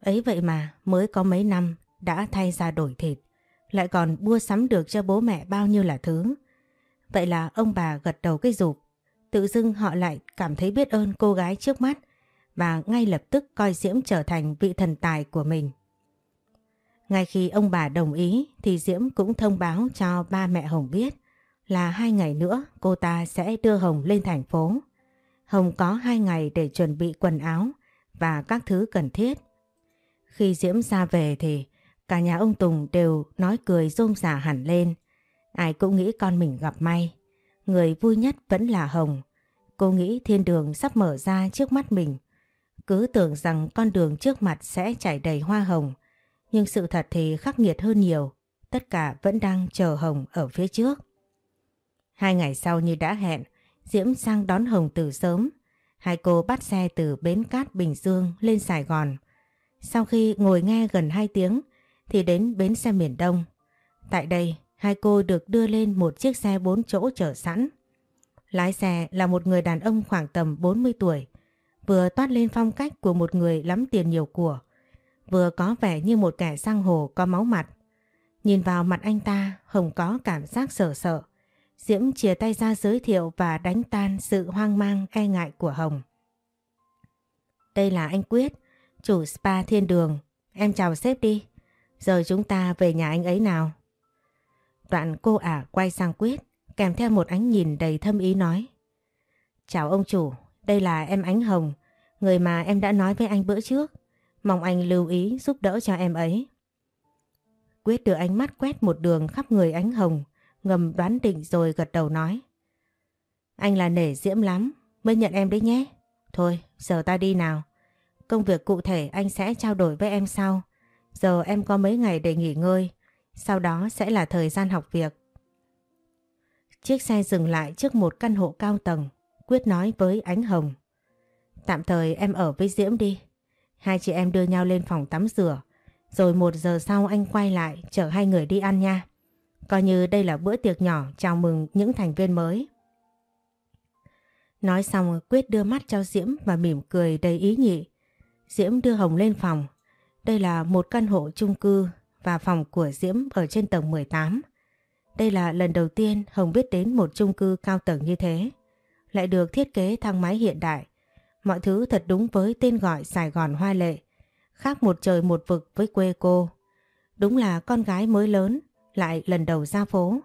Ấy vậy mà mới có mấy năm đã thay ra đổi thịt. Lại còn mua sắm được cho bố mẹ bao nhiêu là thứ. Vậy là ông bà gật đầu cái rụp. Tự dưng họ lại cảm thấy biết ơn cô gái trước mắt và ngay lập tức coi Diễm trở thành vị thần tài của mình. Ngay khi ông bà đồng ý, thì Diễm cũng thông báo cho ba mẹ Hồng biết là hai ngày nữa cô ta sẽ đưa Hồng lên thành phố. Hồng có hai ngày để chuẩn bị quần áo và các thứ cần thiết. Khi Diễm ra về thì cả nhà ông Tùng đều nói cười rôm rả hẳn lên. Ai cũng nghĩ con mình gặp may. Người vui nhất vẫn là Hồng. Cô nghĩ thiên đường sắp mở ra trước mắt mình. Cứ tưởng rằng con đường trước mặt sẽ chảy đầy hoa hồng. Nhưng sự thật thì khắc nghiệt hơn nhiều. Tất cả vẫn đang chờ Hồng ở phía trước. Hai ngày sau như đã hẹn, Diễm sang đón Hồng từ sớm. Hai cô bắt xe từ Bến Cát Bình Dương lên Sài Gòn. Sau khi ngồi nghe gần 2 tiếng thì đến bến xe miền Đông. Tại đây, hai cô được đưa lên một chiếc xe 4 chỗ chở sẵn. Lái xe là một người đàn ông khoảng tầm 40 tuổi, vừa toát lên phong cách của một người lắm tiền nhiều của, vừa có vẻ như một kẻ sang hồ có máu mặt. Nhìn vào mặt anh ta, Hồng có cảm giác sợ sợ. Diễm chia tay ra giới thiệu và đánh tan sự hoang mang e ngại của Hồng. Đây là anh Quyết, chủ spa thiên đường. Em chào sếp đi. Giờ chúng ta về nhà anh ấy nào. Đoạn cô ả quay sang Quyết, kèm theo một ánh nhìn đầy thâm ý nói. Chào ông chủ, đây là em Ánh Hồng, người mà em đã nói với anh bữa trước. Mong anh lưu ý giúp đỡ cho em ấy. Quyết đưa ánh mắt quét một đường khắp người Ánh Hồng, ngầm đoán định rồi gật đầu nói. Anh là nể diễm lắm, mới nhận em đấy nhé. Thôi, giờ ta đi nào. Công việc cụ thể anh sẽ trao đổi với em sau. Giờ em có mấy ngày để nghỉ ngơi, sau đó sẽ là thời gian học việc. Chiếc xe dừng lại trước một căn hộ cao tầng, Quyết nói với Ánh Hồng. Tạm thời em ở với Diễm đi. Hai chị em đưa nhau lên phòng tắm rửa, rồi một giờ sau anh quay lại chở hai người đi ăn nha. Coi như đây là bữa tiệc nhỏ chào mừng những thành viên mới. Nói xong Quyết đưa mắt cho Diễm và mỉm cười đầy ý nhị. Diễm đưa Hồng lên phòng. Đây là một căn hộ chung cư và phòng của Diễm ở trên tầng 18. Đây là lần đầu tiên Hồng biết đến một chung cư cao tầng như thế. Lại được thiết kế thang máy hiện đại. Mọi thứ thật đúng với tên gọi Sài Gòn Hoa Lệ. Khác một trời một vực với quê cô. Đúng là con gái mới lớn, lại lần đầu ra phố.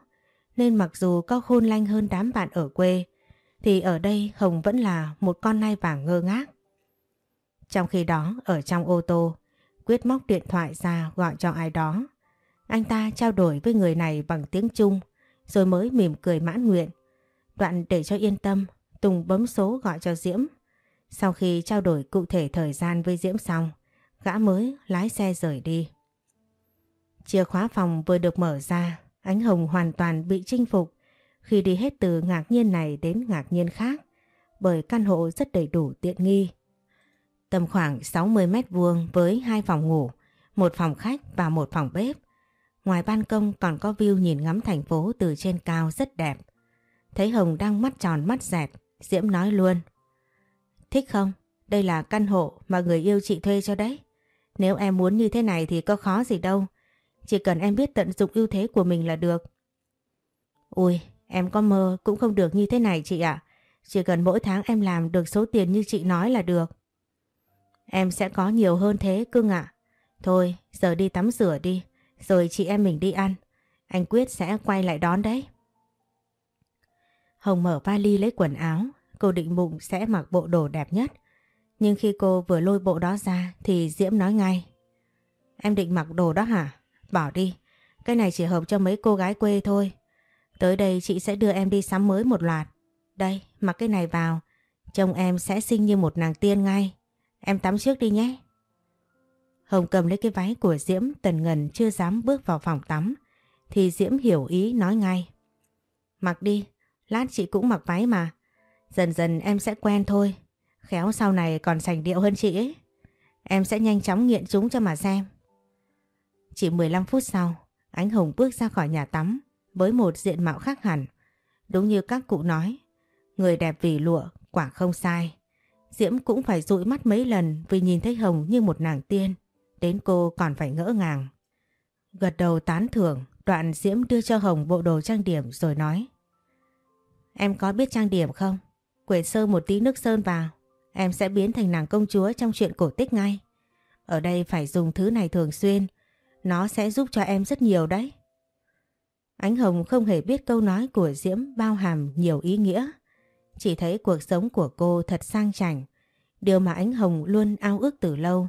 Nên mặc dù có khôn lanh hơn đám bạn ở quê, thì ở đây Hồng vẫn là một con nai vàng ngơ ngác. Trong khi đó, ở trong ô tô, Quyết móc điện thoại ra gọi cho ai đó. Anh ta trao đổi với người này bằng tiếng Trung, rồi mới mỉm cười mãn nguyện. Đoạn để cho yên tâm, Tùng bấm số gọi cho Diễm. Sau khi trao đổi cụ thể thời gian với Diễm xong, gã mới lái xe rời đi. Chìa khóa phòng vừa được mở ra, ánh hồng hoàn toàn bị chinh phục khi đi hết từ ngạc nhiên này đến ngạc nhiên khác bởi căn hộ rất đầy đủ tiện nghi. Tầm khoảng 60 mét vuông với hai phòng ngủ, một phòng khách và một phòng bếp. Ngoài ban công còn có view nhìn ngắm thành phố từ trên cao rất đẹp. Thấy Hồng đang mắt tròn mắt dẹt, Diễm nói luôn. Thích không? Đây là căn hộ mà người yêu chị thuê cho đấy. Nếu em muốn như thế này thì có khó gì đâu. Chỉ cần em biết tận dụng ưu thế của mình là được. Ui, em có mơ cũng không được như thế này chị ạ. Chỉ cần mỗi tháng em làm được số tiền như chị nói là được. Em sẽ có nhiều hơn thế cưng ạ. Thôi, giờ đi tắm rửa đi, rồi chị em mình đi ăn. Anh Quyết sẽ quay lại đón đấy. Hồng mở vali lấy quần áo, cô định bụng sẽ mặc bộ đồ đẹp nhất. Nhưng khi cô vừa lôi bộ đó ra thì Diễm nói ngay. Em định mặc đồ đó hả? Bỏ đi, cái này chỉ hợp cho mấy cô gái quê thôi. Tới đây chị sẽ đưa em đi sắm mới một loạt. Đây, mặc cái này vào, chồng em sẽ xinh như một nàng tiên ngay. Em tắm trước đi nhé. Hồng cầm lấy cái váy của Diễm tần ngần chưa dám bước vào phòng tắm. Thì Diễm hiểu ý nói ngay. Mặc đi, lát chị cũng mặc váy mà. Dần dần em sẽ quen thôi. Khéo sau này còn sành điệu hơn chị ấy. Em sẽ nhanh chóng nghiện chúng cho mà xem. Chỉ 15 phút sau, Ánh Hồng bước ra khỏi nhà tắm với một diện mạo khác hẳn. Đúng như các cụ nói, người đẹp vì lụa quả không sai. Diễm cũng phải dụi mắt mấy lần vì nhìn thấy Hồng như một nàng tiên. Đến cô còn phải ngỡ ngàng. Gật đầu tán thưởng, đoạn Diễm đưa cho Hồng bộ đồ trang điểm rồi nói. Em có biết trang điểm không? Quệt sơ một tí nước sơn vào, em sẽ biến thành nàng công chúa trong chuyện cổ tích ngay. Ở đây phải dùng thứ này thường xuyên, nó sẽ giúp cho em rất nhiều đấy. Ánh Hồng không hề biết câu nói của Diễm bao hàm nhiều ý nghĩa. Chỉ thấy cuộc sống của cô thật sang chảnh, điều mà Ánh Hồng luôn ao ước từ lâu.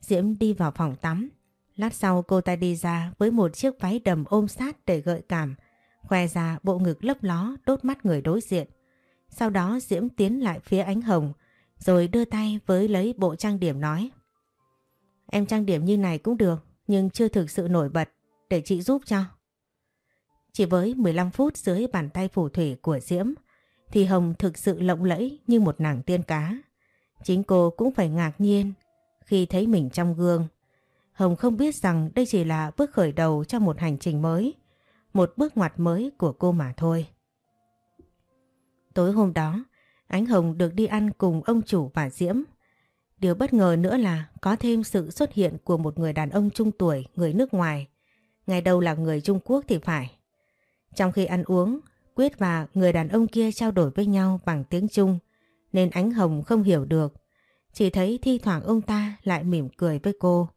Diễm đi vào phòng tắm. Lát sau cô ta đi ra với một chiếc váy đầm ôm sát để gợi cảm, khoe ra bộ ngực lấp ló đốt mắt người đối diện. Sau đó Diễm tiến lại phía Ánh Hồng, rồi đưa tay với lấy bộ trang điểm nói. Em trang điểm như này cũng được, nhưng chưa thực sự nổi bật, để chị giúp cho. Chỉ với 15 phút dưới bàn tay phù thủy của Diễm, thì Hồng thực sự lộng lẫy như một nàng tiên cá. Chính cô cũng phải ngạc nhiên khi thấy mình trong gương. Hồng không biết rằng đây chỉ là bước khởi đầu cho một hành trình mới, một bước ngoặt mới của cô mà thôi. Tối hôm đó, Ánh Hồng được đi ăn cùng ông chủ và Diễm. Điều bất ngờ nữa là có thêm sự xuất hiện của một người đàn ông trung tuổi, người nước ngoài. Ngày đầu là người Trung Quốc thì phải. Trong khi ăn uống, Quyết và người đàn ông kia trao đổi với nhau bằng tiếng Trung, nên Ánh Hồng không hiểu được. Chỉ thấy thi thoảng ông ta lại mỉm cười với cô.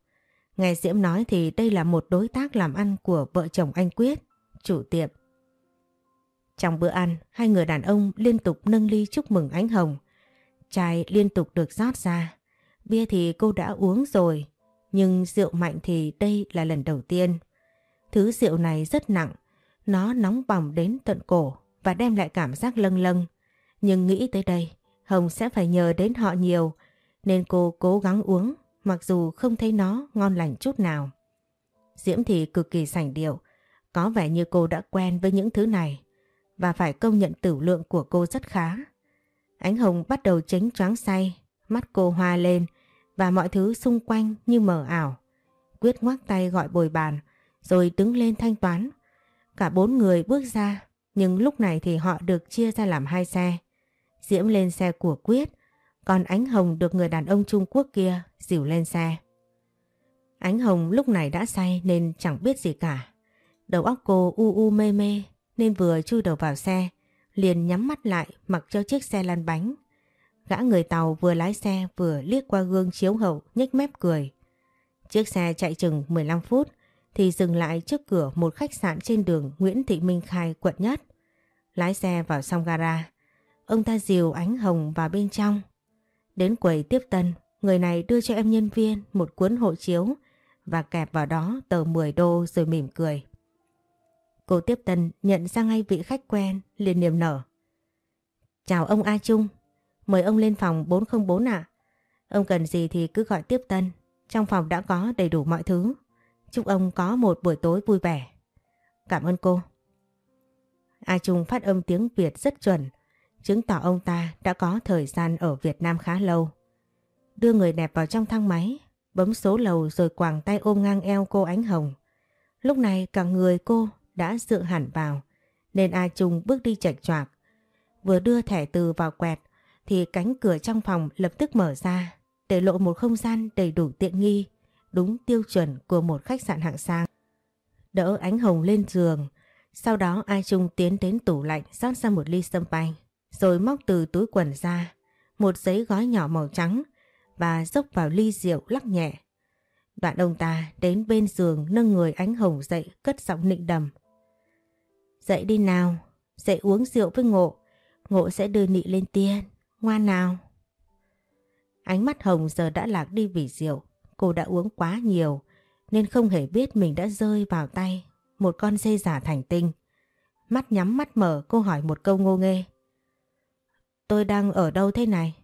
Nghe Diễm nói thì đây là một đối tác làm ăn của vợ chồng anh Quyết, chủ tiệm. Trong bữa ăn, hai người đàn ông liên tục nâng ly chúc mừng Ánh Hồng. Chai liên tục được rót ra. Bia thì cô đã uống rồi, nhưng rượu mạnh thì đây là lần đầu tiên. Thứ rượu này rất nặng, nó nóng bỏng đến tận cổ và đem lại cảm giác lâng lâng. Nhưng nghĩ tới đây, Hồng sẽ phải nhờ đến họ nhiều, nên cô cố gắng uống, mặc dù không thấy nó ngon lành chút nào. Diễm thì cực kỳ sành điệu, có vẻ như cô đã quen với những thứ này, và phải công nhận tử lượng của cô rất khá. Ánh Hồng bắt đầu chánh choáng say, mắt cô hoa lên, và mọi thứ xung quanh như mờ ảo. Quyết ngoác tay gọi bồi bàn, rồi đứng lên thanh toán. Cả bốn người bước ra, nhưng lúc này thì họ được chia ra làm hai xe. Diễm lên xe của Quyết, còn Ánh Hồng được người đàn ông Trung Quốc kia dìu lên xe. Ánh Hồng lúc này đã say nên chẳng biết gì cả. Đầu óc cô u u mê mê nên vừa chui đầu vào xe, liền nhắm mắt lại mặc cho chiếc xe lăn bánh. Gã người tàu vừa lái xe vừa liếc qua gương chiếu hậu nhếch mép cười. Chiếc xe chạy chừng 15 phút thì dừng lại trước cửa một khách sạn trên đường Nguyễn Thị Minh Khai quận nhất. Lái xe vào xong gara. Ông ta dìu ánh hồng vào bên trong. Đến quầy tiếp tân, người này đưa cho em nhân viên một cuốn hộ chiếu và kẹp vào đó tờ 10 đô rồi mỉm cười. Cô tiếp tân nhận ra ngay vị khách quen, liền niềm nở. Chào ông A Trung, mời ông lên phòng 404 ạ. Ông cần gì thì cứ gọi tiếp tân, trong phòng đã có đầy đủ mọi thứ. Chúc ông có một buổi tối vui vẻ. Cảm ơn cô. A Trung phát âm tiếng Việt rất chuẩn, chứng tỏ ông ta đã có thời gian ở Việt Nam khá lâu. Đưa người đẹp vào trong thang máy, bấm số lầu rồi quàng tay ôm ngang eo cô Ánh Hồng. Lúc này cả người cô đã dựa hẳn vào, nên A Trung bước đi chạch choạc. Vừa đưa thẻ từ vào quẹt, thì cánh cửa trong phòng lập tức mở ra, để lộ một không gian đầy đủ tiện nghi, đúng tiêu chuẩn của một khách sạn hạng sang. Đỡ Ánh Hồng lên giường, sau đó A Trung tiến đến tủ lạnh rót ra một ly sâm panh, rồi móc từ túi quần ra một giấy gói nhỏ màu trắng và dốc vào ly rượu lắc nhẹ. Đoạn ông ta đến bên giường nâng người ánh hồng dậy cất giọng nịnh đầm. Dậy đi nào, dậy uống rượu với ngộ, ngộ sẽ đưa nị lên tiên, ngoan nào. Ánh mắt hồng giờ đã lạc đi vì rượu, cô đã uống quá nhiều nên không hề biết mình đã rơi vào tay một con dây giả thành tinh. Mắt nhắm mắt mở cô hỏi một câu ngô nghê. Tôi đang ở đâu thế này?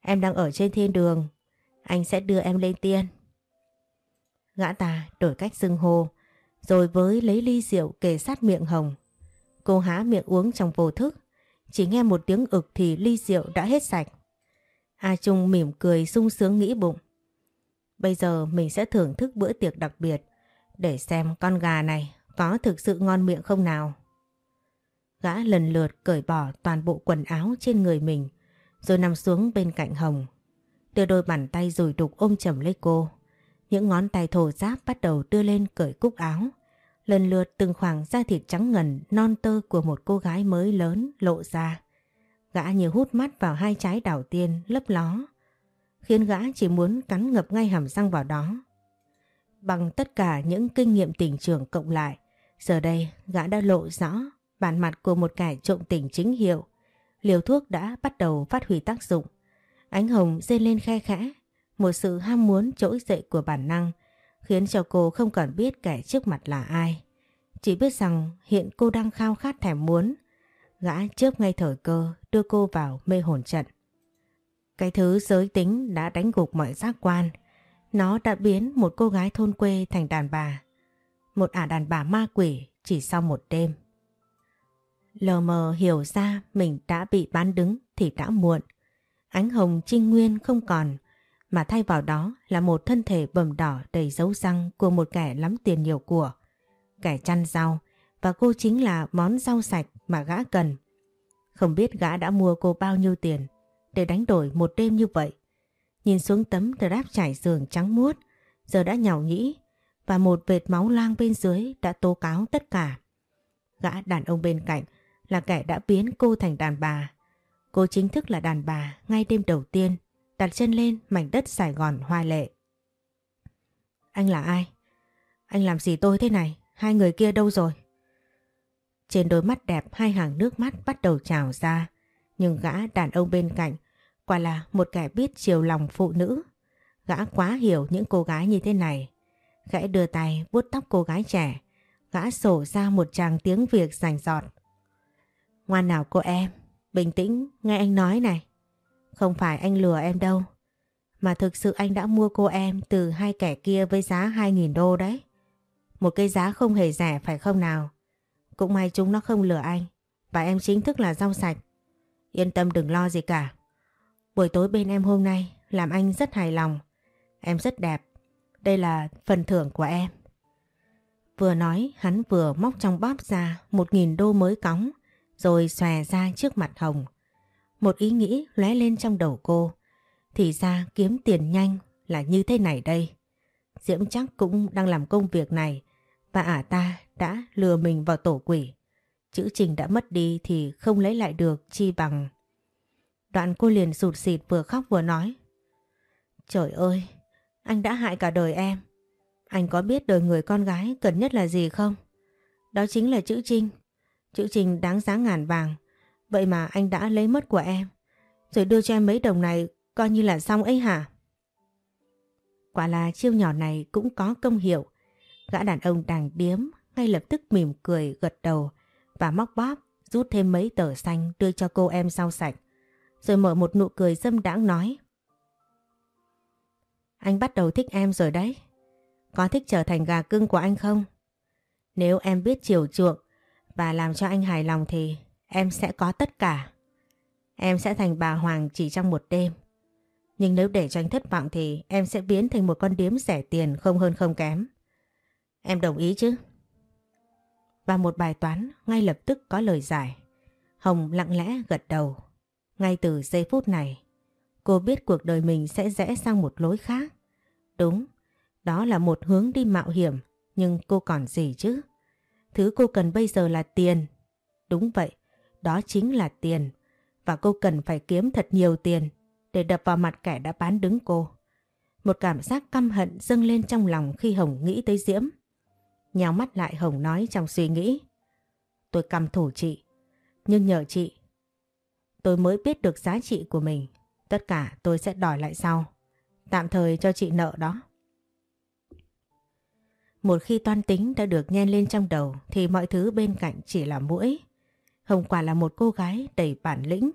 Em đang ở trên thiên đường, anh sẽ đưa em lên tiên. Gã ta đổi cách xưng hô, rồi với lấy ly rượu kề sát miệng Hồng. Cô há miệng uống trong vô thức, chỉ nghe một tiếng ực thì ly rượu đã hết sạch. A Trung mỉm cười sung sướng nghĩ bụng. Bây giờ mình sẽ thưởng thức bữa tiệc đặc biệt để xem con gà này có thực sự ngon miệng không nào. Gã lần lượt cởi bỏ toàn bộ quần áo trên người mình rồi nằm xuống bên cạnh Hồng. Đưa đôi bàn tay rồi đục ôm chầm lấy cô. Những ngón tay thổ giáp bắt đầu đưa lên cởi cúc áo. Lần lượt từng khoảng da thịt trắng ngần non tơ của một cô gái mới lớn lộ ra. Gã như hút mắt vào hai trái đảo tiên lấp ló. Khiến gã chỉ muốn cắn ngập ngay hàm răng vào đó. Bằng tất cả những kinh nghiệm tình trường cộng lại, giờ đây gã đã lộ rõ bản mặt của một kẻ trộm tình chính hiệu. Liều thuốc đã bắt đầu phát huy tác dụng. Ánh hồng dây lên khe khẽ, một sự ham muốn trỗi dậy của bản năng khiến cho cô không còn biết kẻ trước mặt là ai. Chỉ biết rằng hiện cô đang khao khát thèm muốn. Gã chớp ngay thời cơ đưa cô vào mê hồn trận. Cái thứ giới tính đã đánh gục mọi giác quan. Nó đã biến một cô gái thôn quê thành đàn bà. Một ả đàn bà ma quỷ chỉ sau một đêm. Lờ mờ hiểu ra mình đã bị bán đứng thì đã muộn. Ánh hồng trinh nguyên không còn, mà thay vào đó là một thân thể bầm đỏ đầy dấu răng của một kẻ lắm tiền nhiều của. Kẻ chăn rau, và cô chính là món rau sạch mà gã cần. Không biết gã đã mua cô bao nhiêu tiền để đánh đổi một đêm như vậy. Nhìn xuống tấm tờ đáp trải giường trắng muốt, giờ đã nhàu nhĩ và một vệt máu lang bên dưới đã tố cáo tất cả. Gã đàn ông bên cạnh là kẻ đã biến cô thành đàn bà. Cô chính thức là đàn bà ngay đêm đầu tiên đặt chân lên mảnh đất Sài Gòn hoa lệ. Anh là ai? Anh làm gì tôi thế này? Hai người kia đâu rồi? Trên đôi mắt đẹp hai hàng nước mắt bắt đầu trào ra. Nhưng gã đàn ông bên cạnh quả là một kẻ biết chiều lòng phụ nữ. Gã quá hiểu những cô gái như thế này. Gã đưa tay vuốt tóc cô gái trẻ. Gã sổ ra một tràng tiếng Việt rành giọt. Ngoan nào cô em, bình tĩnh, nghe anh nói này. Không phải anh lừa em đâu, mà thực sự anh đã mua cô em từ hai kẻ kia với giá 2.000 đô đấy. Một cái giá không hề rẻ phải không nào? Cũng may chúng nó không lừa anh, và em chính thức là rau sạch. Yên tâm đừng lo gì cả. Buổi tối bên em hôm nay làm anh rất hài lòng. Em rất đẹp. Đây là phần thưởng của em. Vừa nói hắn vừa móc trong bóp ra một nghìn đô mới cóng rồi xòe ra trước mặt Hồng. Một ý nghĩ lóe lên trong đầu cô. Thì ra kiếm tiền nhanh là như thế này đây. Diễm chắc cũng đang làm công việc này và ả ta đã lừa mình vào tổ quỷ. Chữ trình đã mất đi thì không lấy lại được chi bằng. Đoạn cô liền sụt xịt vừa khóc vừa nói. Trời ơi, anh đã hại cả đời em. Anh có biết đời người con gái cần nhất là gì không? Đó chính là chữ Trinh. Chữ Trinh đáng giá ngàn vàng. Vậy mà anh đã lấy mất của em. Rồi đưa cho em mấy đồng này, coi như là xong ấy hả? Quả là chiêu nhỏ này cũng có công hiệu. Gã đàn ông đàng điếm, ngay lập tức mỉm cười, gật đầu và móc bóp, rút thêm mấy tờ xanh đưa cho cô em sau sạch. Rồi mở một nụ cười dâm đãng nói. Anh bắt đầu thích em rồi đấy. Có thích trở thành gà cưng của anh không? Nếu em biết chiều chuộng và làm cho anh hài lòng thì em sẽ có tất cả. Em sẽ thành bà Hoàng chỉ trong một đêm. Nhưng nếu để cho anh thất vọng thì em sẽ biến thành một con điếm rẻ tiền không hơn không kém. Em đồng ý chứ? Và một bài toán ngay lập tức có lời giải. Hồng lặng lẽ gật đầu. Ngay từ giây phút này, cô biết cuộc đời mình sẽ rẽ sang một lối khác. Đúng, đó là một hướng đi mạo hiểm, nhưng cô còn gì chứ? Thứ cô cần bây giờ là tiền. Đúng vậy, đó chính là tiền. Và cô cần phải kiếm thật nhiều tiền để đập vào mặt kẻ đã bán đứng cô. Một cảm giác căm hận dâng lên trong lòng khi Hồng nghĩ tới Diễm. Nhào mắt lại Hồng nói trong suy nghĩ. Tôi căm thủ chị, nhưng nhờ chị, tôi mới biết được giá trị của mình. Tất cả tôi sẽ đòi lại sau. Tạm thời cho chị nợ đó. Một khi toan tính đã được nhen lên trong đầu thì mọi thứ bên cạnh chỉ là mũi. Hồng quả là một cô gái đầy bản lĩnh.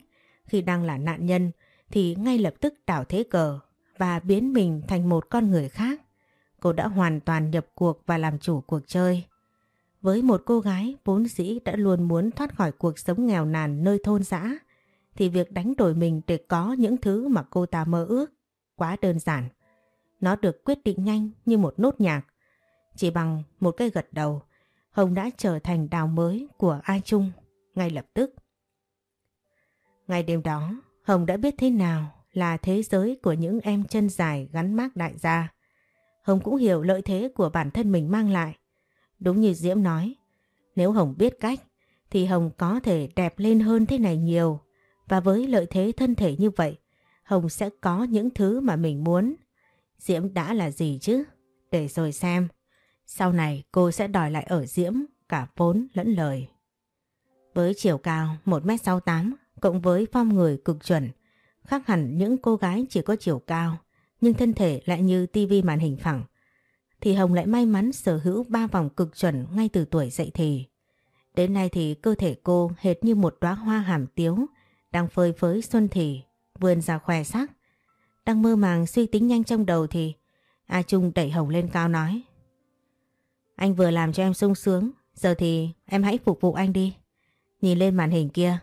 Khi đang là nạn nhân thì ngay lập tức đảo thế cờ và biến mình thành một con người khác. Cô đã hoàn toàn nhập cuộc và làm chủ cuộc chơi. Với một cô gái vốn dĩ đã luôn muốn thoát khỏi cuộc sống nghèo nàn nơi thôn xã, thì việc đánh đổi mình để có những thứ mà cô ta mơ ước quá đơn giản. Nó được quyết định nhanh như một nốt nhạc. Chỉ bằng một cái gật đầu, Hồng đã trở thành đào mới của Ai Trung ngay lập tức. Ngày đêm đó, Hồng đã biết thế nào là thế giới của những em chân dài gắn mác đại gia. Hồng cũng hiểu lợi thế của bản thân mình mang lại. Đúng như Diễm nói, nếu Hồng biết cách thì Hồng có thể đẹp lên hơn thế này nhiều. Và với lợi thế thân thể như vậy, Hồng sẽ có những thứ mà mình muốn. Diễm đã là gì chứ? Để rồi xem. Sau này cô sẽ đòi lại ở Diễm cả vốn lẫn lời. Với chiều cao 1m68 cộng với form người cực chuẩn, khác hẳn những cô gái chỉ có chiều cao nhưng thân thể lại như tivi màn hình phẳng, thì Hồng lại may mắn sở hữu ba vòng cực chuẩn ngay từ tuổi dậy thì. Đến nay thì cơ thể cô hệt như một đóa hoa hàm tiếu đang phơi phới xuân thì vươn ra khoe sắc. Đang mơ màng suy tính nhanh trong đầu thì A Trung đẩy Hồng lên cao nói Anh vừa làm cho em sung sướng, giờ thì em hãy phục vụ anh đi. Nhìn lên màn hình kia,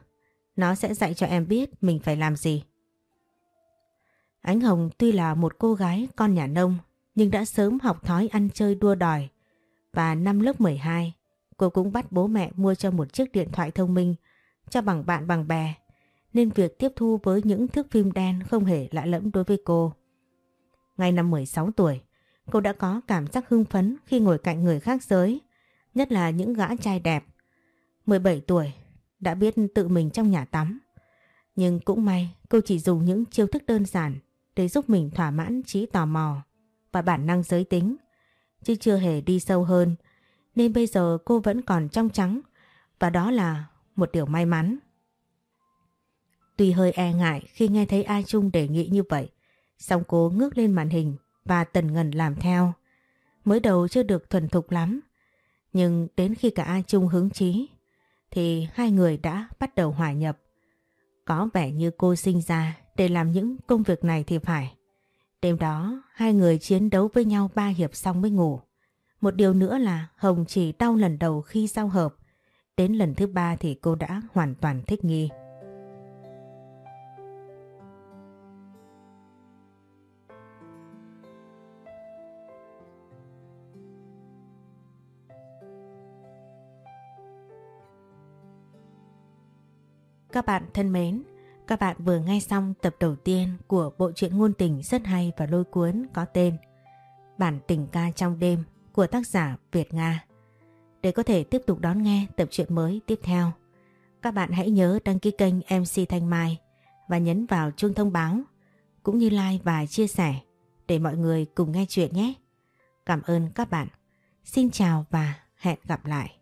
nó sẽ dạy cho em biết mình phải làm gì. Ánh Hồng tuy là một cô gái con nhà nông nhưng đã sớm học thói ăn chơi đua đòi. Và năm lớp 12, cô cũng bắt bố mẹ mua cho một chiếc điện thoại thông minh cho bằng bạn bằng bè. Nên việc tiếp thu với những thước phim đen không hề lạ lẫm đối với cô. Ngay năm 16 tuổi, cô đã có cảm giác hưng phấn khi ngồi cạnh người khác giới, nhất là những gã trai đẹp. 17 tuổi, đã biết tự mình trong nhà tắm. Nhưng cũng may cô chỉ dùng những chiêu thức đơn giản để giúp mình thỏa mãn trí tò mò và bản năng giới tính, chứ chưa hề đi sâu hơn, nên bây giờ cô vẫn còn trong trắng và đó là một điều may mắn. Tuy hơi e ngại khi nghe thấy A Trung đề nghị như vậy, song cô ngước lên màn hình và tần ngần làm theo. Mới đầu chưa được thuần thục lắm, nhưng đến khi cả A Trung hứng chí, thì hai người đã bắt đầu hòa nhập. Có vẻ như cô sinh ra để làm những công việc này thì phải. Đêm đó, hai người chiến đấu với nhau ba hiệp xong mới ngủ. Một điều nữa là Hồng chỉ đau lần đầu khi giao hợp. Đến lần thứ ba thì cô đã hoàn toàn thích nghi. Các bạn thân mến, các bạn vừa nghe xong tập đầu tiên của bộ truyện ngôn tình rất hay và lôi cuốn có tên Bản tình ca trong đêm của tác giả Việt Nga. Để có thể tiếp tục đón nghe tập truyện mới tiếp theo, các bạn hãy nhớ đăng ký kênh MC Thanh Mai và nhấn vào chuông thông báo cũng như like và chia sẻ để mọi người cùng nghe chuyện nhé. Cảm ơn các bạn. Xin chào và hẹn gặp lại.